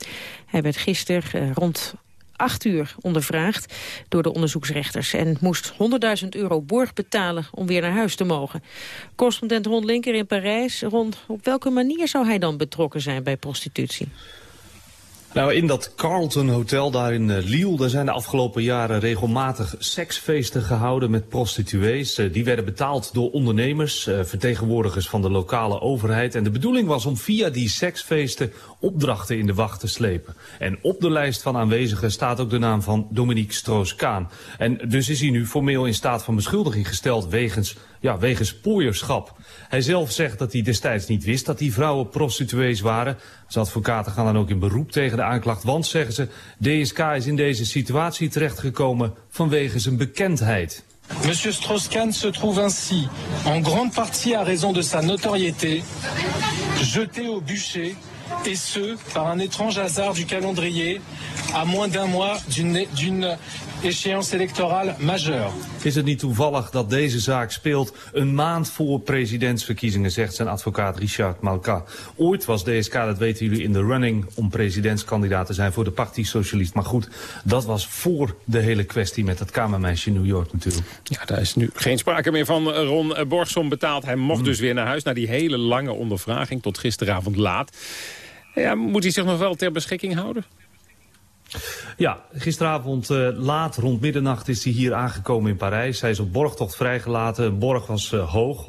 Hij werd gisteren eh, rond acht uur ondervraagd door de onderzoeksrechters... en moest 100.000 euro borg betalen om weer naar huis te mogen. Correspondent Ron Linker in Parijs. Rond op welke manier zou hij dan betrokken zijn bij prostitutie? Nou, in dat Carlton Hotel daar in uh, Lille, daar zijn de afgelopen jaren regelmatig seksfeesten gehouden met prostituees. Uh, die werden betaald door ondernemers, uh, vertegenwoordigers van de lokale overheid. En de bedoeling was om via die seksfeesten opdrachten in de wacht te slepen. En op de lijst van aanwezigen staat ook de naam van Dominique Stroos-Kaan. En dus is hij nu formeel in staat van beschuldiging gesteld wegens, ja, wegens pooierschap. Hij zelf zegt dat hij destijds niet wist dat die vrouwen prostituees waren. Zijn advocaten gaan dan ook in beroep tegen de aanklacht, want, zeggen ze, DSK is in deze situatie terechtgekomen vanwege zijn bekendheid. Monsieur Strauss-Kahn se trouve ainsi, en grande partie à raison de sa notoriété, jeté au bûcher, et ce, par un étrange hasard du calendrier, à moins d'un mois d'une échéance électorale majeure. Is het niet toevallig dat deze zaak speelt een maand voor presidentsverkiezingen, zegt zijn advocaat Richard Malka. Ooit was DSK, dat weten jullie, in de running om presidentskandidaat te zijn voor de Partie Socialist. Maar goed, dat was voor de hele kwestie met het kamermeisje in New York natuurlijk. Ja, daar is nu geen sprake meer van Ron Borgsom betaald. Hij mocht hmm. dus weer naar huis na die hele lange ondervraging tot gisteravond laat. Ja, moet hij zich nog wel ter beschikking houden? Ja, gisteravond uh, laat rond middernacht is hij hier aangekomen in Parijs. Hij is op borgtocht vrijgelaten. Borg was uh, hoog,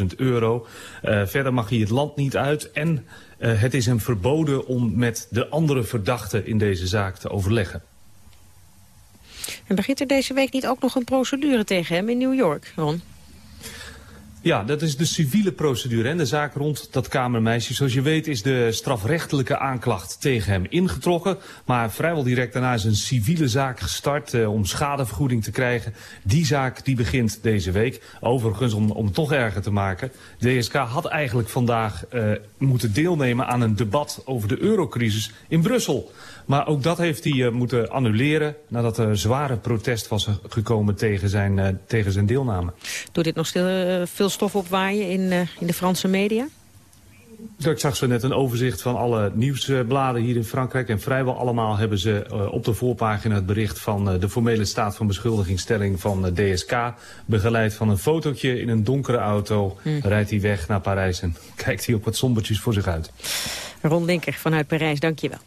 100.000 euro. Uh, verder mag hij het land niet uit. En het is hem verboden om met de andere verdachten in deze zaak te overleggen. En begint er deze week niet ook nog een procedure tegen hem in New York, Ron? Ja, dat is de civiele procedure en de zaak rond dat kamermeisje. Zoals je weet is de strafrechtelijke aanklacht tegen hem ingetrokken. Maar vrijwel direct daarna is een civiele zaak gestart eh, om schadevergoeding te krijgen. Die zaak die begint deze week. Overigens, om, om toch erger te maken. DSK had eigenlijk vandaag uh, moeten deelnemen aan een debat over de eurocrisis in Brussel. Maar ook dat heeft hij uh, moeten annuleren nadat er zware protest was gekomen tegen zijn, tegen zijn deelname. Doet dit nog stil, veel stof opwaaien in, in de Franse media? Ik zag zo net een overzicht van alle nieuwsbladen hier in Frankrijk. En vrijwel allemaal hebben ze uh, op de voorpagina het bericht van uh, de formele staat van beschuldigingsstelling van uh, DSK. Begeleid van een fotootje in een donkere auto hm. rijdt hij weg naar Parijs en kijkt hij op wat sombertjes voor zich uit. Ron Linker vanuit Parijs, dankjewel.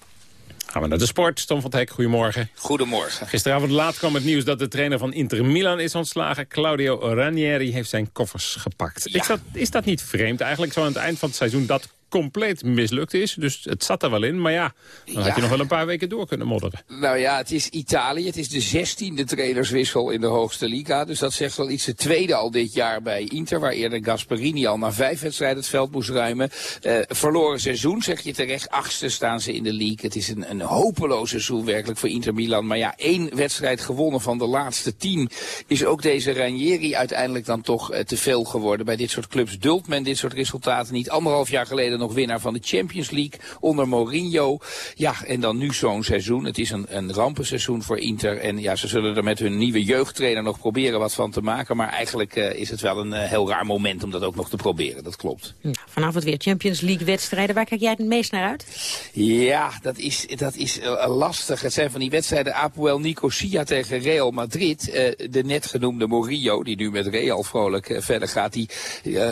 Gaan we naar de sport. Tom van Hek, goedemorgen. Goedemorgen. Gisteravond laat kwam het nieuws dat de trainer van Inter Milan is ontslagen. Claudio Ranieri heeft zijn koffers gepakt. Ja. Is, dat, is dat niet vreemd eigenlijk, zo aan het eind van het seizoen... dat compleet mislukt is. Dus het zat er wel in. Maar ja, dan had je nog wel een paar weken door kunnen modderen. Nou ja, het is Italië. Het is de zestiende trainerswissel in de hoogste liga. Dus dat zegt wel iets. De tweede al dit jaar bij Inter. Waar eerder Gasperini al na vijf wedstrijden het veld moest ruimen. Uh, verloren seizoen, zeg je terecht. Achtste staan ze in de league. Het is een, een hopeloos seizoen werkelijk voor Inter Milan. Maar ja, één wedstrijd gewonnen van de laatste tien. Is ook deze Ranieri uiteindelijk dan toch uh, te veel geworden. Bij dit soort clubs duldt men dit soort resultaten niet. Anderhalf jaar geleden nog nog winnaar van de Champions League onder Mourinho. Ja, en dan nu zo'n seizoen. Het is een, een rampenseizoen voor Inter. En ja, ze zullen er met hun nieuwe jeugdtrainer nog proberen wat van te maken. Maar eigenlijk uh, is het wel een uh, heel raar moment om dat ook nog te proberen. Dat klopt. Nou, vanavond weer Champions League wedstrijden. Waar kijk jij het meest naar uit? Ja, dat is, dat is uh, lastig. Het zijn van die wedstrijden Apoel Nicosia tegen Real Madrid. de net genoemde Mourinho, die nu met Real vrolijk verder gaat. Die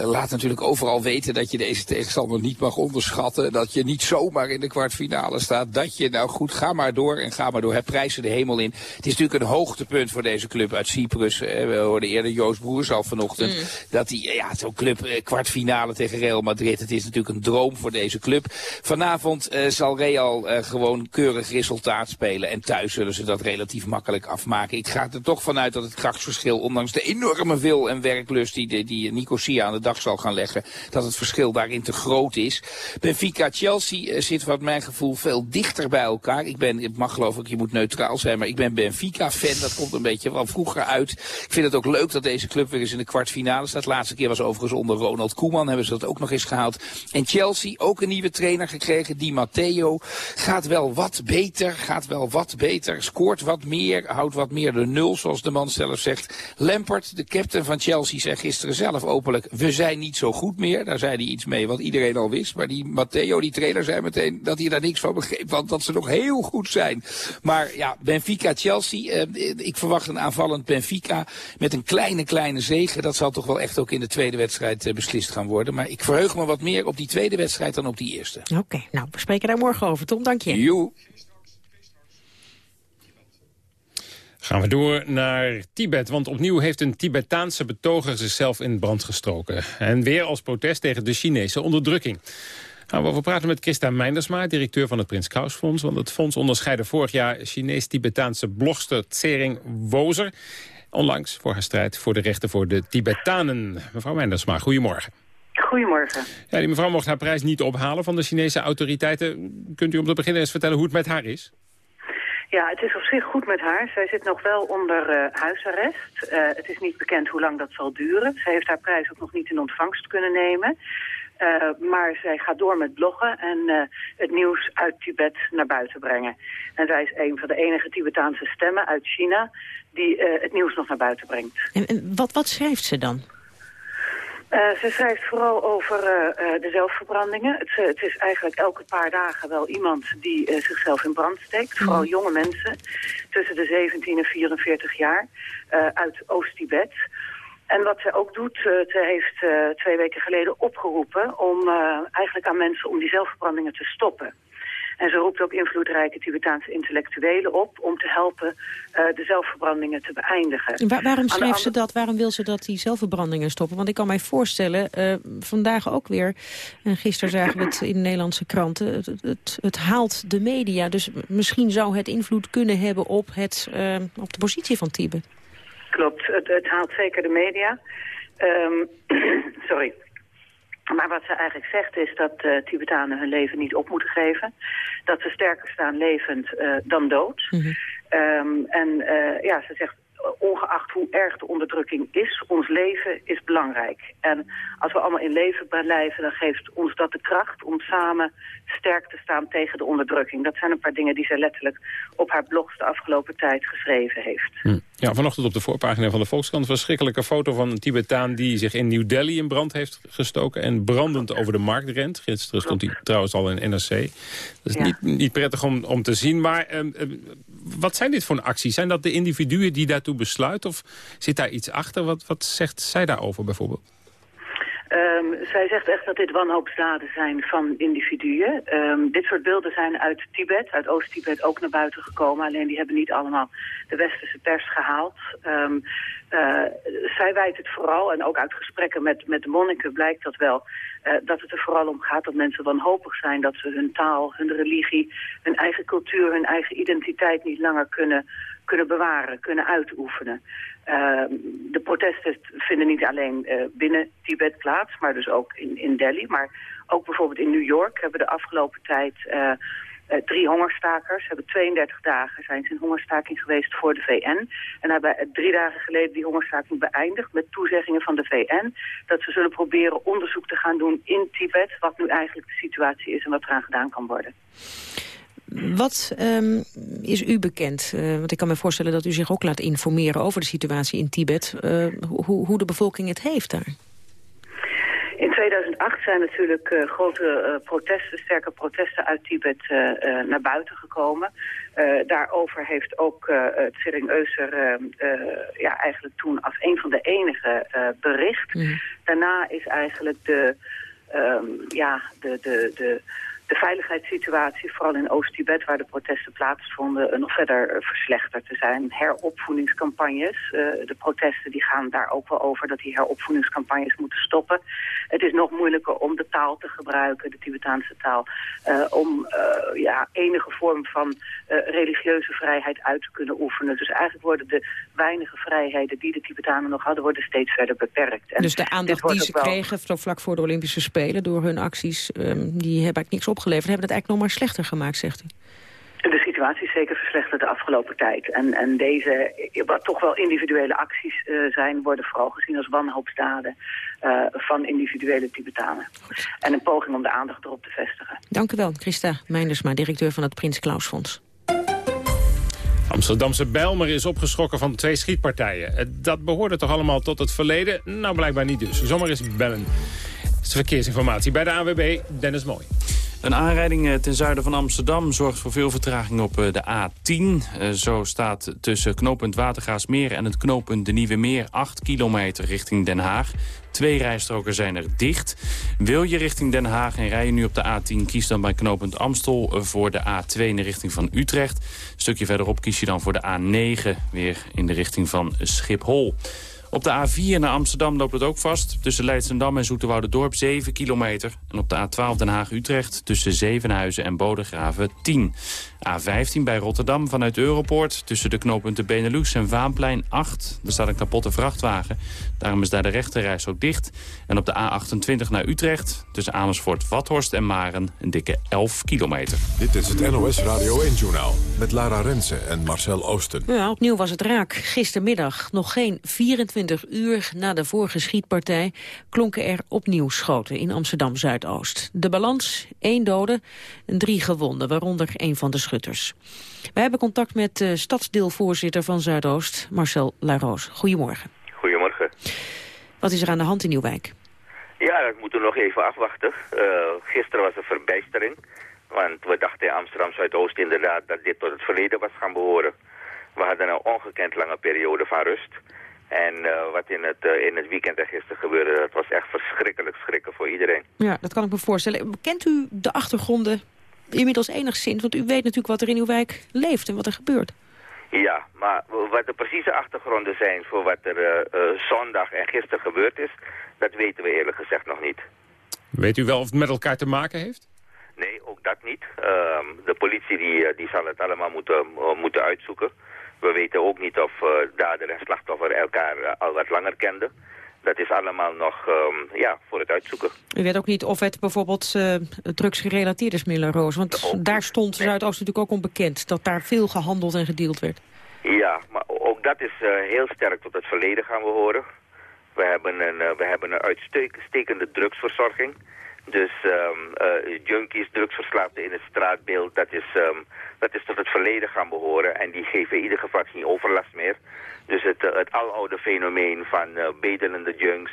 laat natuurlijk overal weten dat je deze tegenstander niet mag onderschatten. Dat je niet zomaar in de kwartfinale staat. Dat je, nou goed, ga maar door en ga maar door. Heb prijzen de hemel in. Het is natuurlijk een hoogtepunt voor deze club uit Cyprus. We hoorden eerder Joost Broers al vanochtend. Mm. Dat die, ja, zo'n club eh, kwartfinale tegen Real Madrid. Het is natuurlijk een droom voor deze club. Vanavond uh, zal Real gewoon keurig resultaat spelen. En thuis zullen ze dat relatief makkelijk afmaken. Ik ga er toch vanuit dat het krachtsverschil, ondanks de enorme wil en werklust die, die, die Nicosia aan de dag zal gaan leggen, dat het verschil daarin te groot is. Benfica-Chelsea zit wat mijn gevoel veel dichter bij elkaar. Ik ben, het mag geloof ik, je moet neutraal zijn, maar ik ben Benfica-fan. Dat komt een beetje van vroeger uit. Ik vind het ook leuk dat deze club weer eens in de kwartfinale staat. Laatste keer was overigens onder Ronald Koeman, hebben ze dat ook nog eens gehaald. En Chelsea, ook een nieuwe trainer gekregen, Di Matteo. Gaat wel wat beter, gaat wel wat beter, scoort wat meer, houdt wat meer de nul, zoals de man zelf zegt. Lampard, de captain van Chelsea, zei gisteren zelf openlijk, we zijn niet zo goed meer. Daar zei hij iets mee wat iedereen al wist. Maar die Matteo, die trainer, zei meteen dat hij daar niks van begreep. Want dat ze nog heel goed zijn. Maar ja, Benfica-Chelsea. Eh, ik verwacht een aanvallend Benfica met een kleine, kleine zege. Dat zal toch wel echt ook in de tweede wedstrijd eh, beslist gaan worden. Maar ik verheug me wat meer op die tweede wedstrijd dan op die eerste. Oké, okay, nou, we spreken daar morgen over. Tom, dank je. Joe. Gaan we door naar Tibet, want opnieuw heeft een Tibetaanse betoger zichzelf in brand gestoken. En weer als protest tegen de Chinese onderdrukking. Gaan we over praten met Christa Meindersma, directeur van het Prins Klaus Fonds. Want het fonds onderscheidde vorig jaar Chinees-Tibetaanse blogster Tsering Wozer. Onlangs voor haar strijd voor de rechten voor de Tibetanen. Mevrouw Meindersma, goedemorgen. Goedemorgen. Ja, die mevrouw mocht haar prijs niet ophalen van de Chinese autoriteiten. Kunt u om te beginnen eens vertellen hoe het met haar is? Ja, het is op zich goed met haar. Zij zit nog wel onder uh, huisarrest. Uh, het is niet bekend hoe lang dat zal duren. Zij heeft haar prijs ook nog niet in ontvangst kunnen nemen. Uh, maar zij gaat door met bloggen en het nieuws uit Tibet naar buiten brengen. En zij is een van de enige Tibetaanse stemmen uit China die het nieuws nog naar buiten brengt. En, en wat, wat schrijft ze dan? Uh, ze schrijft vooral over uh, uh, de zelfverbrandingen. Het, het, is eigenlijk elke paar dagen wel iemand die zichzelf in brand steekt. Mm. Vooral jonge mensen tussen de 17 en 44 jaar uit Oost-Tibet. En wat zij ook doet, ze heeft twee weken geleden opgeroepen om eigenlijk aan mensen om die zelfverbrandingen te stoppen. En ze roept ook invloedrijke Tibetaanse intellectuelen op om te helpen de zelfverbrandingen te beëindigen. Waar, waarom schrijft ze dat? Waarom wil ze dat die zelfverbrandingen stoppen? Want ik kan mij voorstellen, vandaag ook weer, en gisteren zagen we het in de Nederlandse kranten, het, het, het haalt de media. Dus misschien zou het invloed kunnen hebben op, het, op de positie van Tibet. Klopt, het, het haalt zeker de media. Um, sorry. Maar wat ze eigenlijk zegt is dat uh, Tibetanen hun leven niet op moeten geven. Dat ze sterker staan levend uh, dan dood. Mm -hmm. um, en uh, ja, ze zegt ongeacht hoe erg de onderdrukking is, ons leven is belangrijk. En als we allemaal in leven blijven, dan geeft ons dat de kracht om samen sterk te staan tegen de onderdrukking. Dat zijn een paar dingen die ze letterlijk op haar blogs de afgelopen tijd geschreven heeft. Hm. Ja, vanochtend op de voorpagina van de Volkskrant... een verschrikkelijke foto van een Tibetaan die zich in New Delhi in brand heeft gestoken... en brandend over de markt rent. Gisteren stond hij trouwens al in NRC. Dat is ja. niet, niet prettig om, om te zien, maar... Uh, uh, wat zijn dit voor acties? Zijn dat de individuen die daartoe besluiten? Of zit daar iets achter? Wat, wat zegt zij daarover bijvoorbeeld? Um, zij zegt echt dat dit wanhoopsdaden zijn van individuen. Um, dit soort beelden zijn uit Tibet, uit Oost-Tibet ook naar buiten gekomen. Alleen die hebben niet allemaal de westerse pers gehaald. Um, uh, zij wijt het vooral, en ook uit gesprekken met, met monniken blijkt dat wel... Uh, dat het er vooral om gaat dat mensen wanhopig zijn... dat ze hun taal, hun religie, hun eigen cultuur, hun eigen identiteit niet langer kunnen, kunnen bewaren, kunnen uitoefenen. Uh, de protesten vinden niet alleen uh, binnen Tibet plaats, maar dus ook in, in Delhi. Maar ook bijvoorbeeld in New York hebben de afgelopen tijd uh, drie hongerstakers. Hebben 32 dagen zijn ze in hongerstaking geweest voor de VN. En hebben drie dagen geleden die hongerstaking beëindigd met toezeggingen van de VN. Dat ze zullen proberen onderzoek te gaan doen in Tibet, wat nu eigenlijk de situatie is en wat eraan gedaan kan worden. Wat um, is u bekend? Uh, want ik kan me voorstellen dat u zich ook laat informeren over de situatie in Tibet. Uh, hoe, hoe de bevolking het heeft daar. In 2008 zijn natuurlijk uh, grote protesten, sterke protesten uit Tibet naar buiten gekomen. daarover heeft ook het Tsering Euser ja, eigenlijk toen als een van de enige bericht. Mm. Daarna is eigenlijk de, um, ja, de, de, de de veiligheidssituatie, vooral in Oost-Tibet, waar de protesten plaatsvonden, nog verder verslechterd te zijn. Heropvoedingscampagnes, uh, de protesten die gaan daar ook wel over dat die heropvoedingscampagnes moeten stoppen. Het is nog moeilijker om de taal te gebruiken, de Tibetaanse taal, om ja, enige vorm van religieuze vrijheid uit te kunnen oefenen. Dus eigenlijk worden de weinige vrijheden die de Tibetanen nog hadden, worden steeds verder beperkt. En dus de aandacht die ze wel... kregen vlak voor de Olympische Spelen door hun acties, um, die hebben eigenlijk niks opgeleverd. Hebben het eigenlijk nog maar slechter gemaakt, zegt u? De situatie is zeker verslechterd de afgelopen tijd. En, en deze, wat toch wel individuele acties uh, zijn, worden vooral gezien als wanhoopsdaden uh, van individuele Tibetanen. En een poging om de aandacht erop te vestigen. Dank u wel, Christa Meindersma, directeur van het Prins Klaus Fonds. Amsterdamse Bijlmer is opgeschrokken van twee schietpartijen. Dat behoorde toch allemaal tot het verleden? Nou, blijkbaar niet dus. Zomaar is bellen. Dat is verkeersinformatie bij de AWB, Dennis Mooi. Een aanrijding eh, ten zuiden van Amsterdam zorgt voor veel vertraging op eh, de A10. Eh, zo staat tussen knooppunt Watergaasmeer en het knooppunt De Nieuwe Meer 8 kilometer richting Den Haag. Twee rijstroken zijn er dicht. Wil je richting Den Haag en rij je nu op de A10... kies dan bij knooppunt Amstel voor de A2 in de richting van Utrecht. Een stukje verderop kies je dan voor de A9 weer in de richting van Schiphol. Op de A4 naar Amsterdam loopt het ook vast. Tussen Leidsendam en Dorp 7 kilometer. En op de A12 Den Haag-Utrecht tussen Zevenhuizen en Bodegraven 10. A15 bij Rotterdam vanuit Europoort tussen de knooppunten Benelux en Vaanplein 8. Er staat een kapotte vrachtwagen. Daarom is daar de rechterreis ook dicht. En op de A28 naar Utrecht tussen Amersfoort, Vathorst en Maren een dikke 11 kilometer. Dit is het NOS Radio 1-journaal met Lara Rensen en Marcel Oosten. Ja, opnieuw was het raak. Gistermiddag, nog geen 24 uur na de vorige schietpartij... klonken er opnieuw schoten in Amsterdam-Zuidoost. De balans, één dode en drie gewonden, waaronder een van de schutters. We hebben contact met de stadsdeelvoorzitter van Zuidoost, Marcel Laroos. Goedemorgen. Goedemorgen. Wat is er aan de hand in Nieuwwijk? Ja, dat moeten we nog even afwachten. Uh, gisteren was er verbijstering. Want we dachten in Amsterdam-Zuidoost inderdaad dat dit tot het verleden was gaan behoren. We hadden een ongekend lange periode van rust. En uh, wat in het, uh, in het weekend en gisteren gebeurde, dat was echt verschrikkelijk schrikken voor iedereen. Ja, dat kan ik me voorstellen. Kent u de achtergronden inmiddels enigszins? Want u weet natuurlijk wat er in uw wijk leeft en wat er gebeurt. Ja, maar wat de precieze achtergronden zijn voor wat er uh, uh, zondag en gisteren gebeurd is, dat weten we eerlijk gezegd nog niet. Weet u wel of het met elkaar te maken heeft? Nee, ook dat niet. Uh, de politie die, die zal het allemaal moeten, moeten uitzoeken. We weten ook niet of dader en slachtoffer elkaar al wat langer kenden. Dat is allemaal nog um, ja, voor het uitzoeken. U weet ook niet of het bijvoorbeeld uh, drugsgerelateerd is, Miller Roos. Want daar stond Zuidoost natuurlijk ook onbekend. Dat daar veel gehandeld en gedeeld werd. Ja, maar ook dat is uh, heel sterk tot het verleden gaan we horen. We hebben een, uh, we hebben een uitstekende drugsverzorging. Dus um, junkies, drugsverslaafden in het straatbeeld, dat is, um, dat is tot het verleden gaan behoren. En die geven in ieder geval geen overlast meer. Dus het, het aloude fenomeen van uh, bedelende junks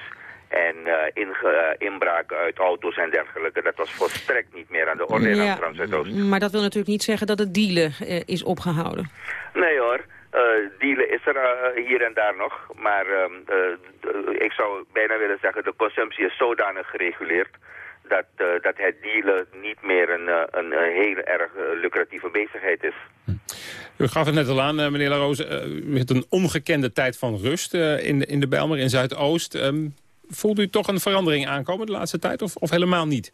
en uh, in, uh, inbraken uit auto's en dergelijke, dat was volstrekt niet meer aan de orde in ja, Amsterdam Zuidoost. Maar dat wil natuurlijk niet zeggen dat het dealen is opgehouden. Nee hoor. Uh, dealen is er uh, hier en daar nog, maar uh, ik zou bijna willen zeggen, de consumptie is zodanig gereguleerd dat, dat het dealen niet meer een, een, een heel erg lucratieve bezigheid is. U gaf het net al aan, meneer Laroze, u heeft een ongekende tijd van rust in, de, in de Bijlmer, in Zuidoost. Um, voelt u toch een verandering aankomen de laatste tijd of, of helemaal niet?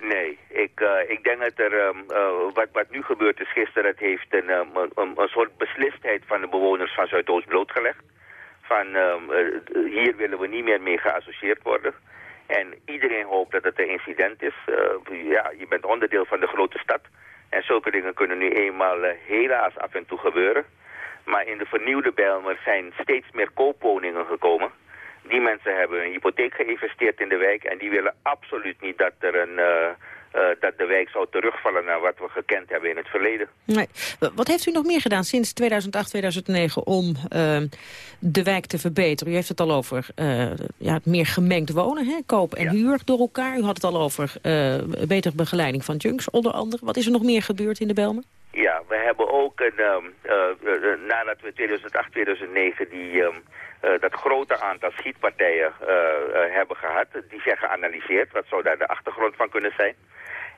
Nee, ik, uh, ik denk dat er, um, uh, wat, wat nu gebeurd is gisteren, het heeft een, um, een, een, soort beslistheid van de bewoners van Zuidoost blootgelegd. Van uh, hier willen we niet meer mee geassocieerd worden. En iedereen hoopt dat het een incident is. ja, je bent onderdeel van de grote stad. En zulke dingen kunnen nu eenmaal helaas af en toe gebeuren. Maar in de vernieuwde Bijlmer zijn steeds meer koopwoningen gekomen. Die mensen hebben een hypotheek geïnvesteerd in de wijk en die willen absoluut niet dat er een... Uh, uh, dat de wijk zou terugvallen naar wat we gekend hebben in het verleden. Nee. Wat heeft u nog meer gedaan sinds 2008, 2009 om uh, de wijk te verbeteren? U heeft het al over ja, het meer gemengd wonen, hè? koop en ja. huur door elkaar. U had het al over betere begeleiding van junks, onder andere. Wat is er nog meer gebeurd in de Belmen? Ja, we hebben ook, een, um, nadat we 2008, 2009 die... Um, uh, dat grote aantal schietpartijen uh, uh, hebben gehad. Die zijn geanalyseerd. Wat zou daar de achtergrond van kunnen zijn?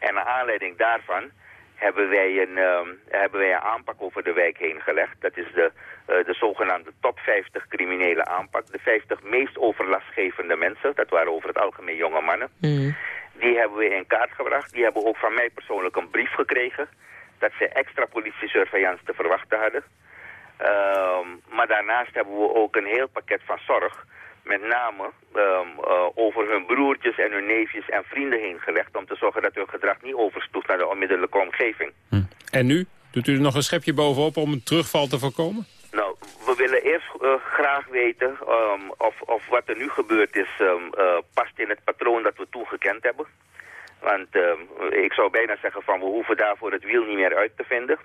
En naar aanleiding daarvan hebben wij een, um, hebben wij een aanpak over de wijk heen gelegd. Dat is de, de zogenaamde top 50 criminele aanpak. De 50 meest overlastgevende mensen. Dat waren over het algemeen jonge mannen. Mm. Die hebben we in kaart gebracht. Die hebben ook van mij persoonlijk een brief gekregen. Dat ze extra politie-surveillance te verwachten hadden. Um, maar daarnaast hebben we ook een heel pakket van zorg. Met name um, uh, over hun broertjes en hun neefjes en vrienden heen gelegd... om te zorgen dat hun gedrag niet oversloeg naar de onmiddellijke omgeving. Hm. En nu? Doet u er nog een schepje bovenop om een terugval te voorkomen? Nou, we willen eerst uh, graag weten um, of, of wat er nu gebeurd is... Uh, past in het patroon dat we toen gekend hebben. Want ik zou bijna zeggen van we hoeven daarvoor het wiel niet meer uit te vinden...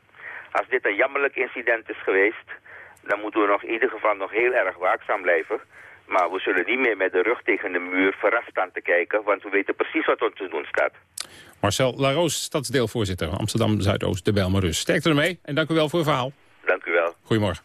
Als dit een jammerlijk incident is geweest, dan moeten we nog in ieder geval nog heel erg waakzaam blijven. Maar we zullen niet meer met de rug tegen de muur verrast staan te kijken, want we weten precies wat er te doen staat. Marcel Laroos, stadsdeelvoorzitter Amsterdam Zuidoost, de Bijlmerus. Sterkte ermee en dank u wel voor uw verhaal. Dank u wel. Goedemorgen.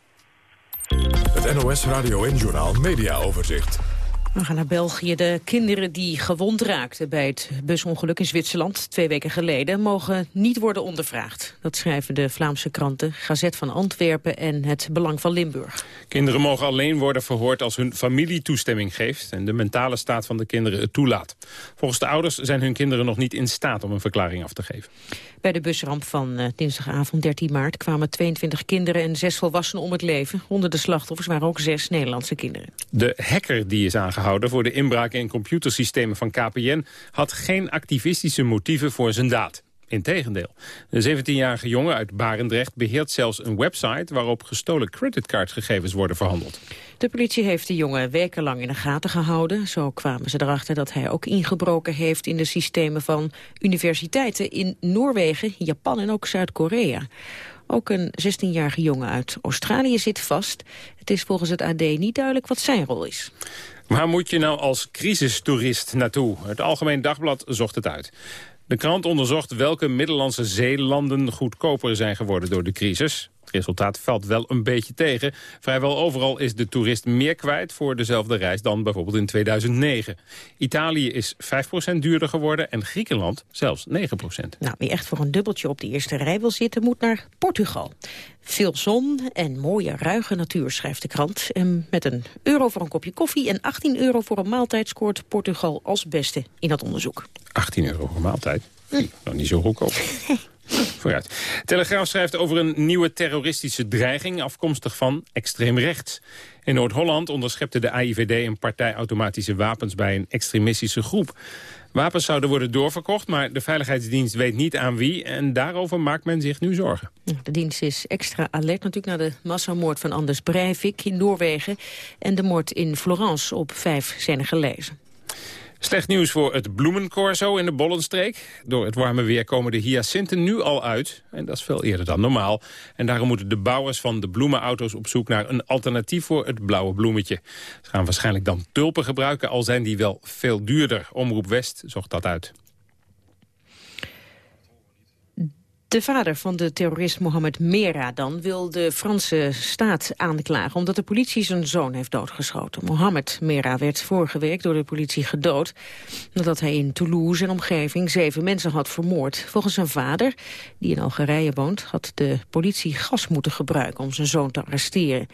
Het NOS Radio en Journaal Media Overzicht. We gaan naar België. De kinderen die gewond raakten bij het busongeluk in Zwitserland twee weken geleden mogen niet worden ondervraagd. Dat schrijven de Vlaamse kranten Gazet van Antwerpen en het Belang van Limburg. Kinderen mogen alleen worden verhoord als hun familie toestemming geeft en de mentale staat van de kinderen het toelaat. Volgens de ouders zijn hun kinderen nog niet in staat om een verklaring af te geven. Bij de busramp van uh, dinsdagavond 13 maart kwamen 22 kinderen en zes volwassenen om het leven. Onder de slachtoffers waren ook zes Nederlandse kinderen. De hacker die is aangehouden voor de inbraak in computersystemen van KPN... had geen activistische motieven voor zijn daad. Integendeel. De 17-jarige jongen uit Barendrecht beheert zelfs een website... waarop gestolen creditcardgegevens worden verhandeld. De politie heeft de jongen wekenlang in de gaten gehouden. Zo kwamen ze erachter dat hij ook ingebroken heeft... in de systemen van universiteiten in Noorwegen, Japan en ook Zuid-Korea. Ook een 16-jarige jongen uit Australië zit vast. Het is volgens het AD niet duidelijk wat zijn rol is. Waar moet je nou als crisistoerist naartoe? Het Algemeen Dagblad zocht het uit. De krant onderzocht welke Middellandse zeelanden goedkoper zijn geworden door de crisis. Het resultaat valt wel een beetje tegen. Vrijwel overal is de toerist meer kwijt voor dezelfde reis dan bijvoorbeeld in 2009. Italië is 5% duurder geworden en Griekenland zelfs 9%. Nou, wie echt voor een dubbeltje op de eerste rij wil zitten, moet naar Portugal. Veel zon en mooie ruige natuur, schrijft de krant. En met een euro voor een kopje koffie en 18 euro voor een maaltijd... scoort Portugal als beste in dat onderzoek. 18 euro voor maaltijd? Hm. Nog niet zo goedkoop. Vooruit. Telegraaf schrijft over een nieuwe terroristische dreiging... afkomstig van extreem rechts. In Noord-Holland onderschepte de AIVD een partij automatische wapens... bij een extremistische groep. Wapens zouden worden doorverkocht, maar de Veiligheidsdienst weet niet aan wie... en daarover maakt men zich nu zorgen. De dienst is extra alert natuurlijk naar de massamoord van Anders Breivik in Noorwegen... en de moord in Florence op vijf Senegalezen. Slecht nieuws voor het bloemencorso in de Bollenstreek. Door het warme weer komen de hyacinten nu al uit. En dat is veel eerder dan normaal. En daarom moeten de bouwers van de bloemenauto's op zoek naar een alternatief voor het blauwe bloemetje. Ze gaan waarschijnlijk dan tulpen gebruiken, al zijn die wel veel duurder. Omroep West zocht dat uit. De vader van de terrorist Mohamed Merah dan wil de Franse staat aanklagen... omdat de politie zijn zoon heeft doodgeschoten. Mohamed Merah werd vorige week door de politie gedood... nadat hij in Toulouse en omgeving zeven mensen had vermoord. Volgens zijn vader, die in Algerije woont... had de politie gas moeten gebruiken om zijn zoon te arresteren.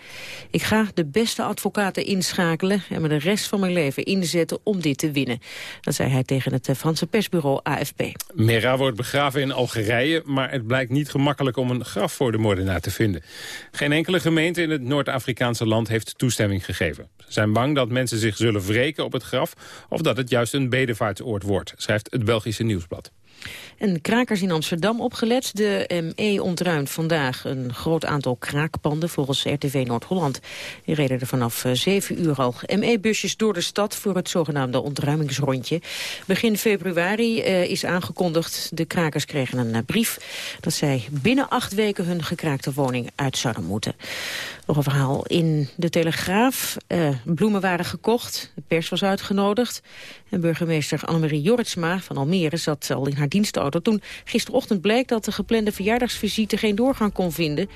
Ik ga de beste advocaten inschakelen... en me de rest van mijn leven inzetten om dit te winnen. Dat zei hij tegen het Franse persbureau AFP. Merah wordt begraven in Algerije... maar het blijkt niet gemakkelijk om een graf voor de moordenaar te vinden. Geen enkele gemeente in het Noord-Afrikaanse land heeft toestemming gegeven. Ze zijn bang dat mensen zich zullen wreken op het graf... of dat het juist een bedevaartsoord wordt, schrijft het Belgische Nieuwsblad. En krakers in Amsterdam opgelet. De ME ontruimt vandaag een groot aantal kraakpanden volgens RTV Noord-Holland. Die reden er vanaf 7 eh, uur al ME-busjes door de stad voor het zogenaamde ontruimingsrondje. Begin februari uh, is aangekondigd. De krakers kregen een uh, brief dat zij binnen acht weken hun gekraakte woning uit zouden moeten. Nog een verhaal in de Telegraaf. Uh, bloemen waren gekocht, de pers was uitgenodigd. En burgemeester Annemarie Jorritsma van Almere zat al in haar toen gisterochtend bleek dat de geplande verjaardagsvisite geen doorgang kon vinden.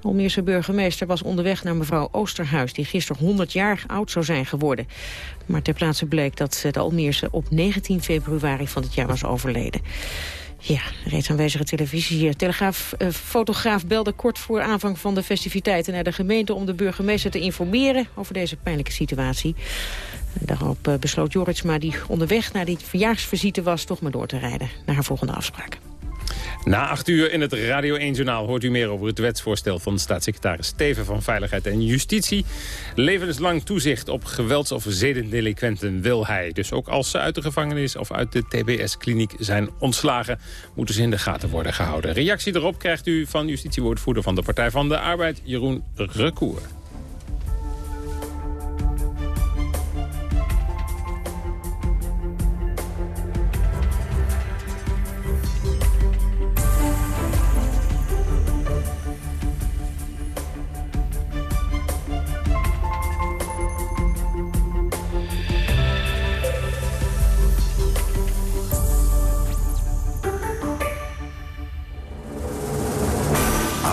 De Almeerse burgemeester was onderweg naar mevrouw Oosterhuis... die gisteren 100 jaar oud zou zijn geworden. Maar ter plaatse bleek dat de Almeerse op 19 februari van het jaar was overleden. Ja, reeds aanwezige televisie. Telegraaf, eh, fotograaf belde kort voor aanvang van de festiviteiten naar de gemeente... om de burgemeester te informeren over deze pijnlijke situatie. Daarop eh, besloot Joritsma, die onderweg naar die verjaarsvisite was... toch maar door te rijden naar haar volgende afspraak. Na acht uur in het Radio 1-journaal hoort u meer over het wetsvoorstel van staatssecretaris Steven van Veiligheid en Justitie. Levenslang toezicht op gewelds- of zedendelinquenten wil hij. Dus ook als ze uit de gevangenis of uit de TBS-kliniek zijn ontslagen, moeten ze in de gaten worden gehouden. Reactie erop krijgt u van justitiewoordvoerder van de Partij van de Arbeid, Jeroen Recour.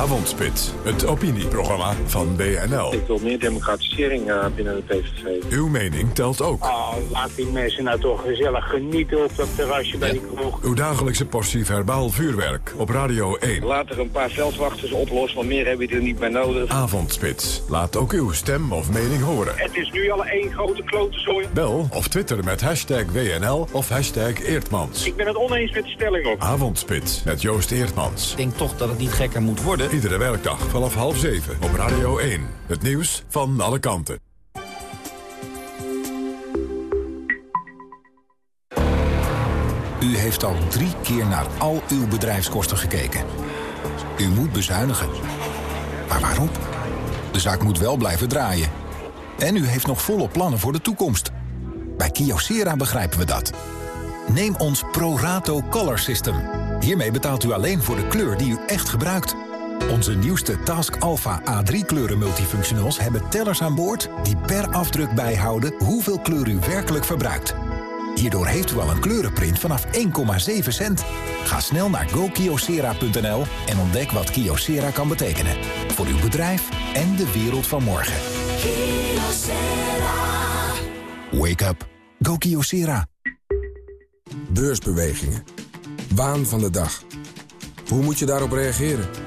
Avondspits, het opinieprogramma van BNL. Ik wil meer democratisering uh, binnen de PVV. Uw mening telt ook. Oh, laat die mensen nou toch gezellig genieten op dat terrasje bij die kroeg. Uw dagelijkse portie verbaal vuurwerk op Radio 1. Laat er een paar veldwachters oplossen, want meer heb je er niet bij nodig. Avondspits, laat ook uw stem of mening horen. Het is nu al één grote klote zooi. Bel of twitter met hashtag WNL of hashtag Eertmans. Ik ben het oneens met de stelling op. Avondspits met Joost Eertmans. Ik denk toch dat het niet gekker moet worden. Iedere werkdag vanaf half zeven op Radio 1. Het nieuws van alle kanten. U heeft al drie keer naar al uw bedrijfskosten gekeken. U moet bezuinigen. Maar waarom? De zaak moet wel blijven draaien. En u heeft nog volop plannen voor de toekomst. Bij Kyocera begrijpen we dat. Neem ons ProRato Color System. Hiermee betaalt u alleen voor de kleur die u echt gebruikt. Onze nieuwste Task Alpha A3 kleuren multifunctionals hebben tellers aan boord... die per afdruk bijhouden hoeveel kleur u werkelijk verbruikt. Hierdoor heeft u al een kleurenprint vanaf 1,7 cent. Ga snel naar gokiosera.nl en ontdek wat Kyocera kan betekenen. Voor uw bedrijf en de wereld van morgen. Wake up. Go Kyocera. Beursbewegingen. Waan van de dag. Hoe moet je daarop reageren?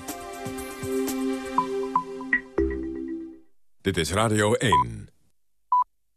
Dit is Radio 1.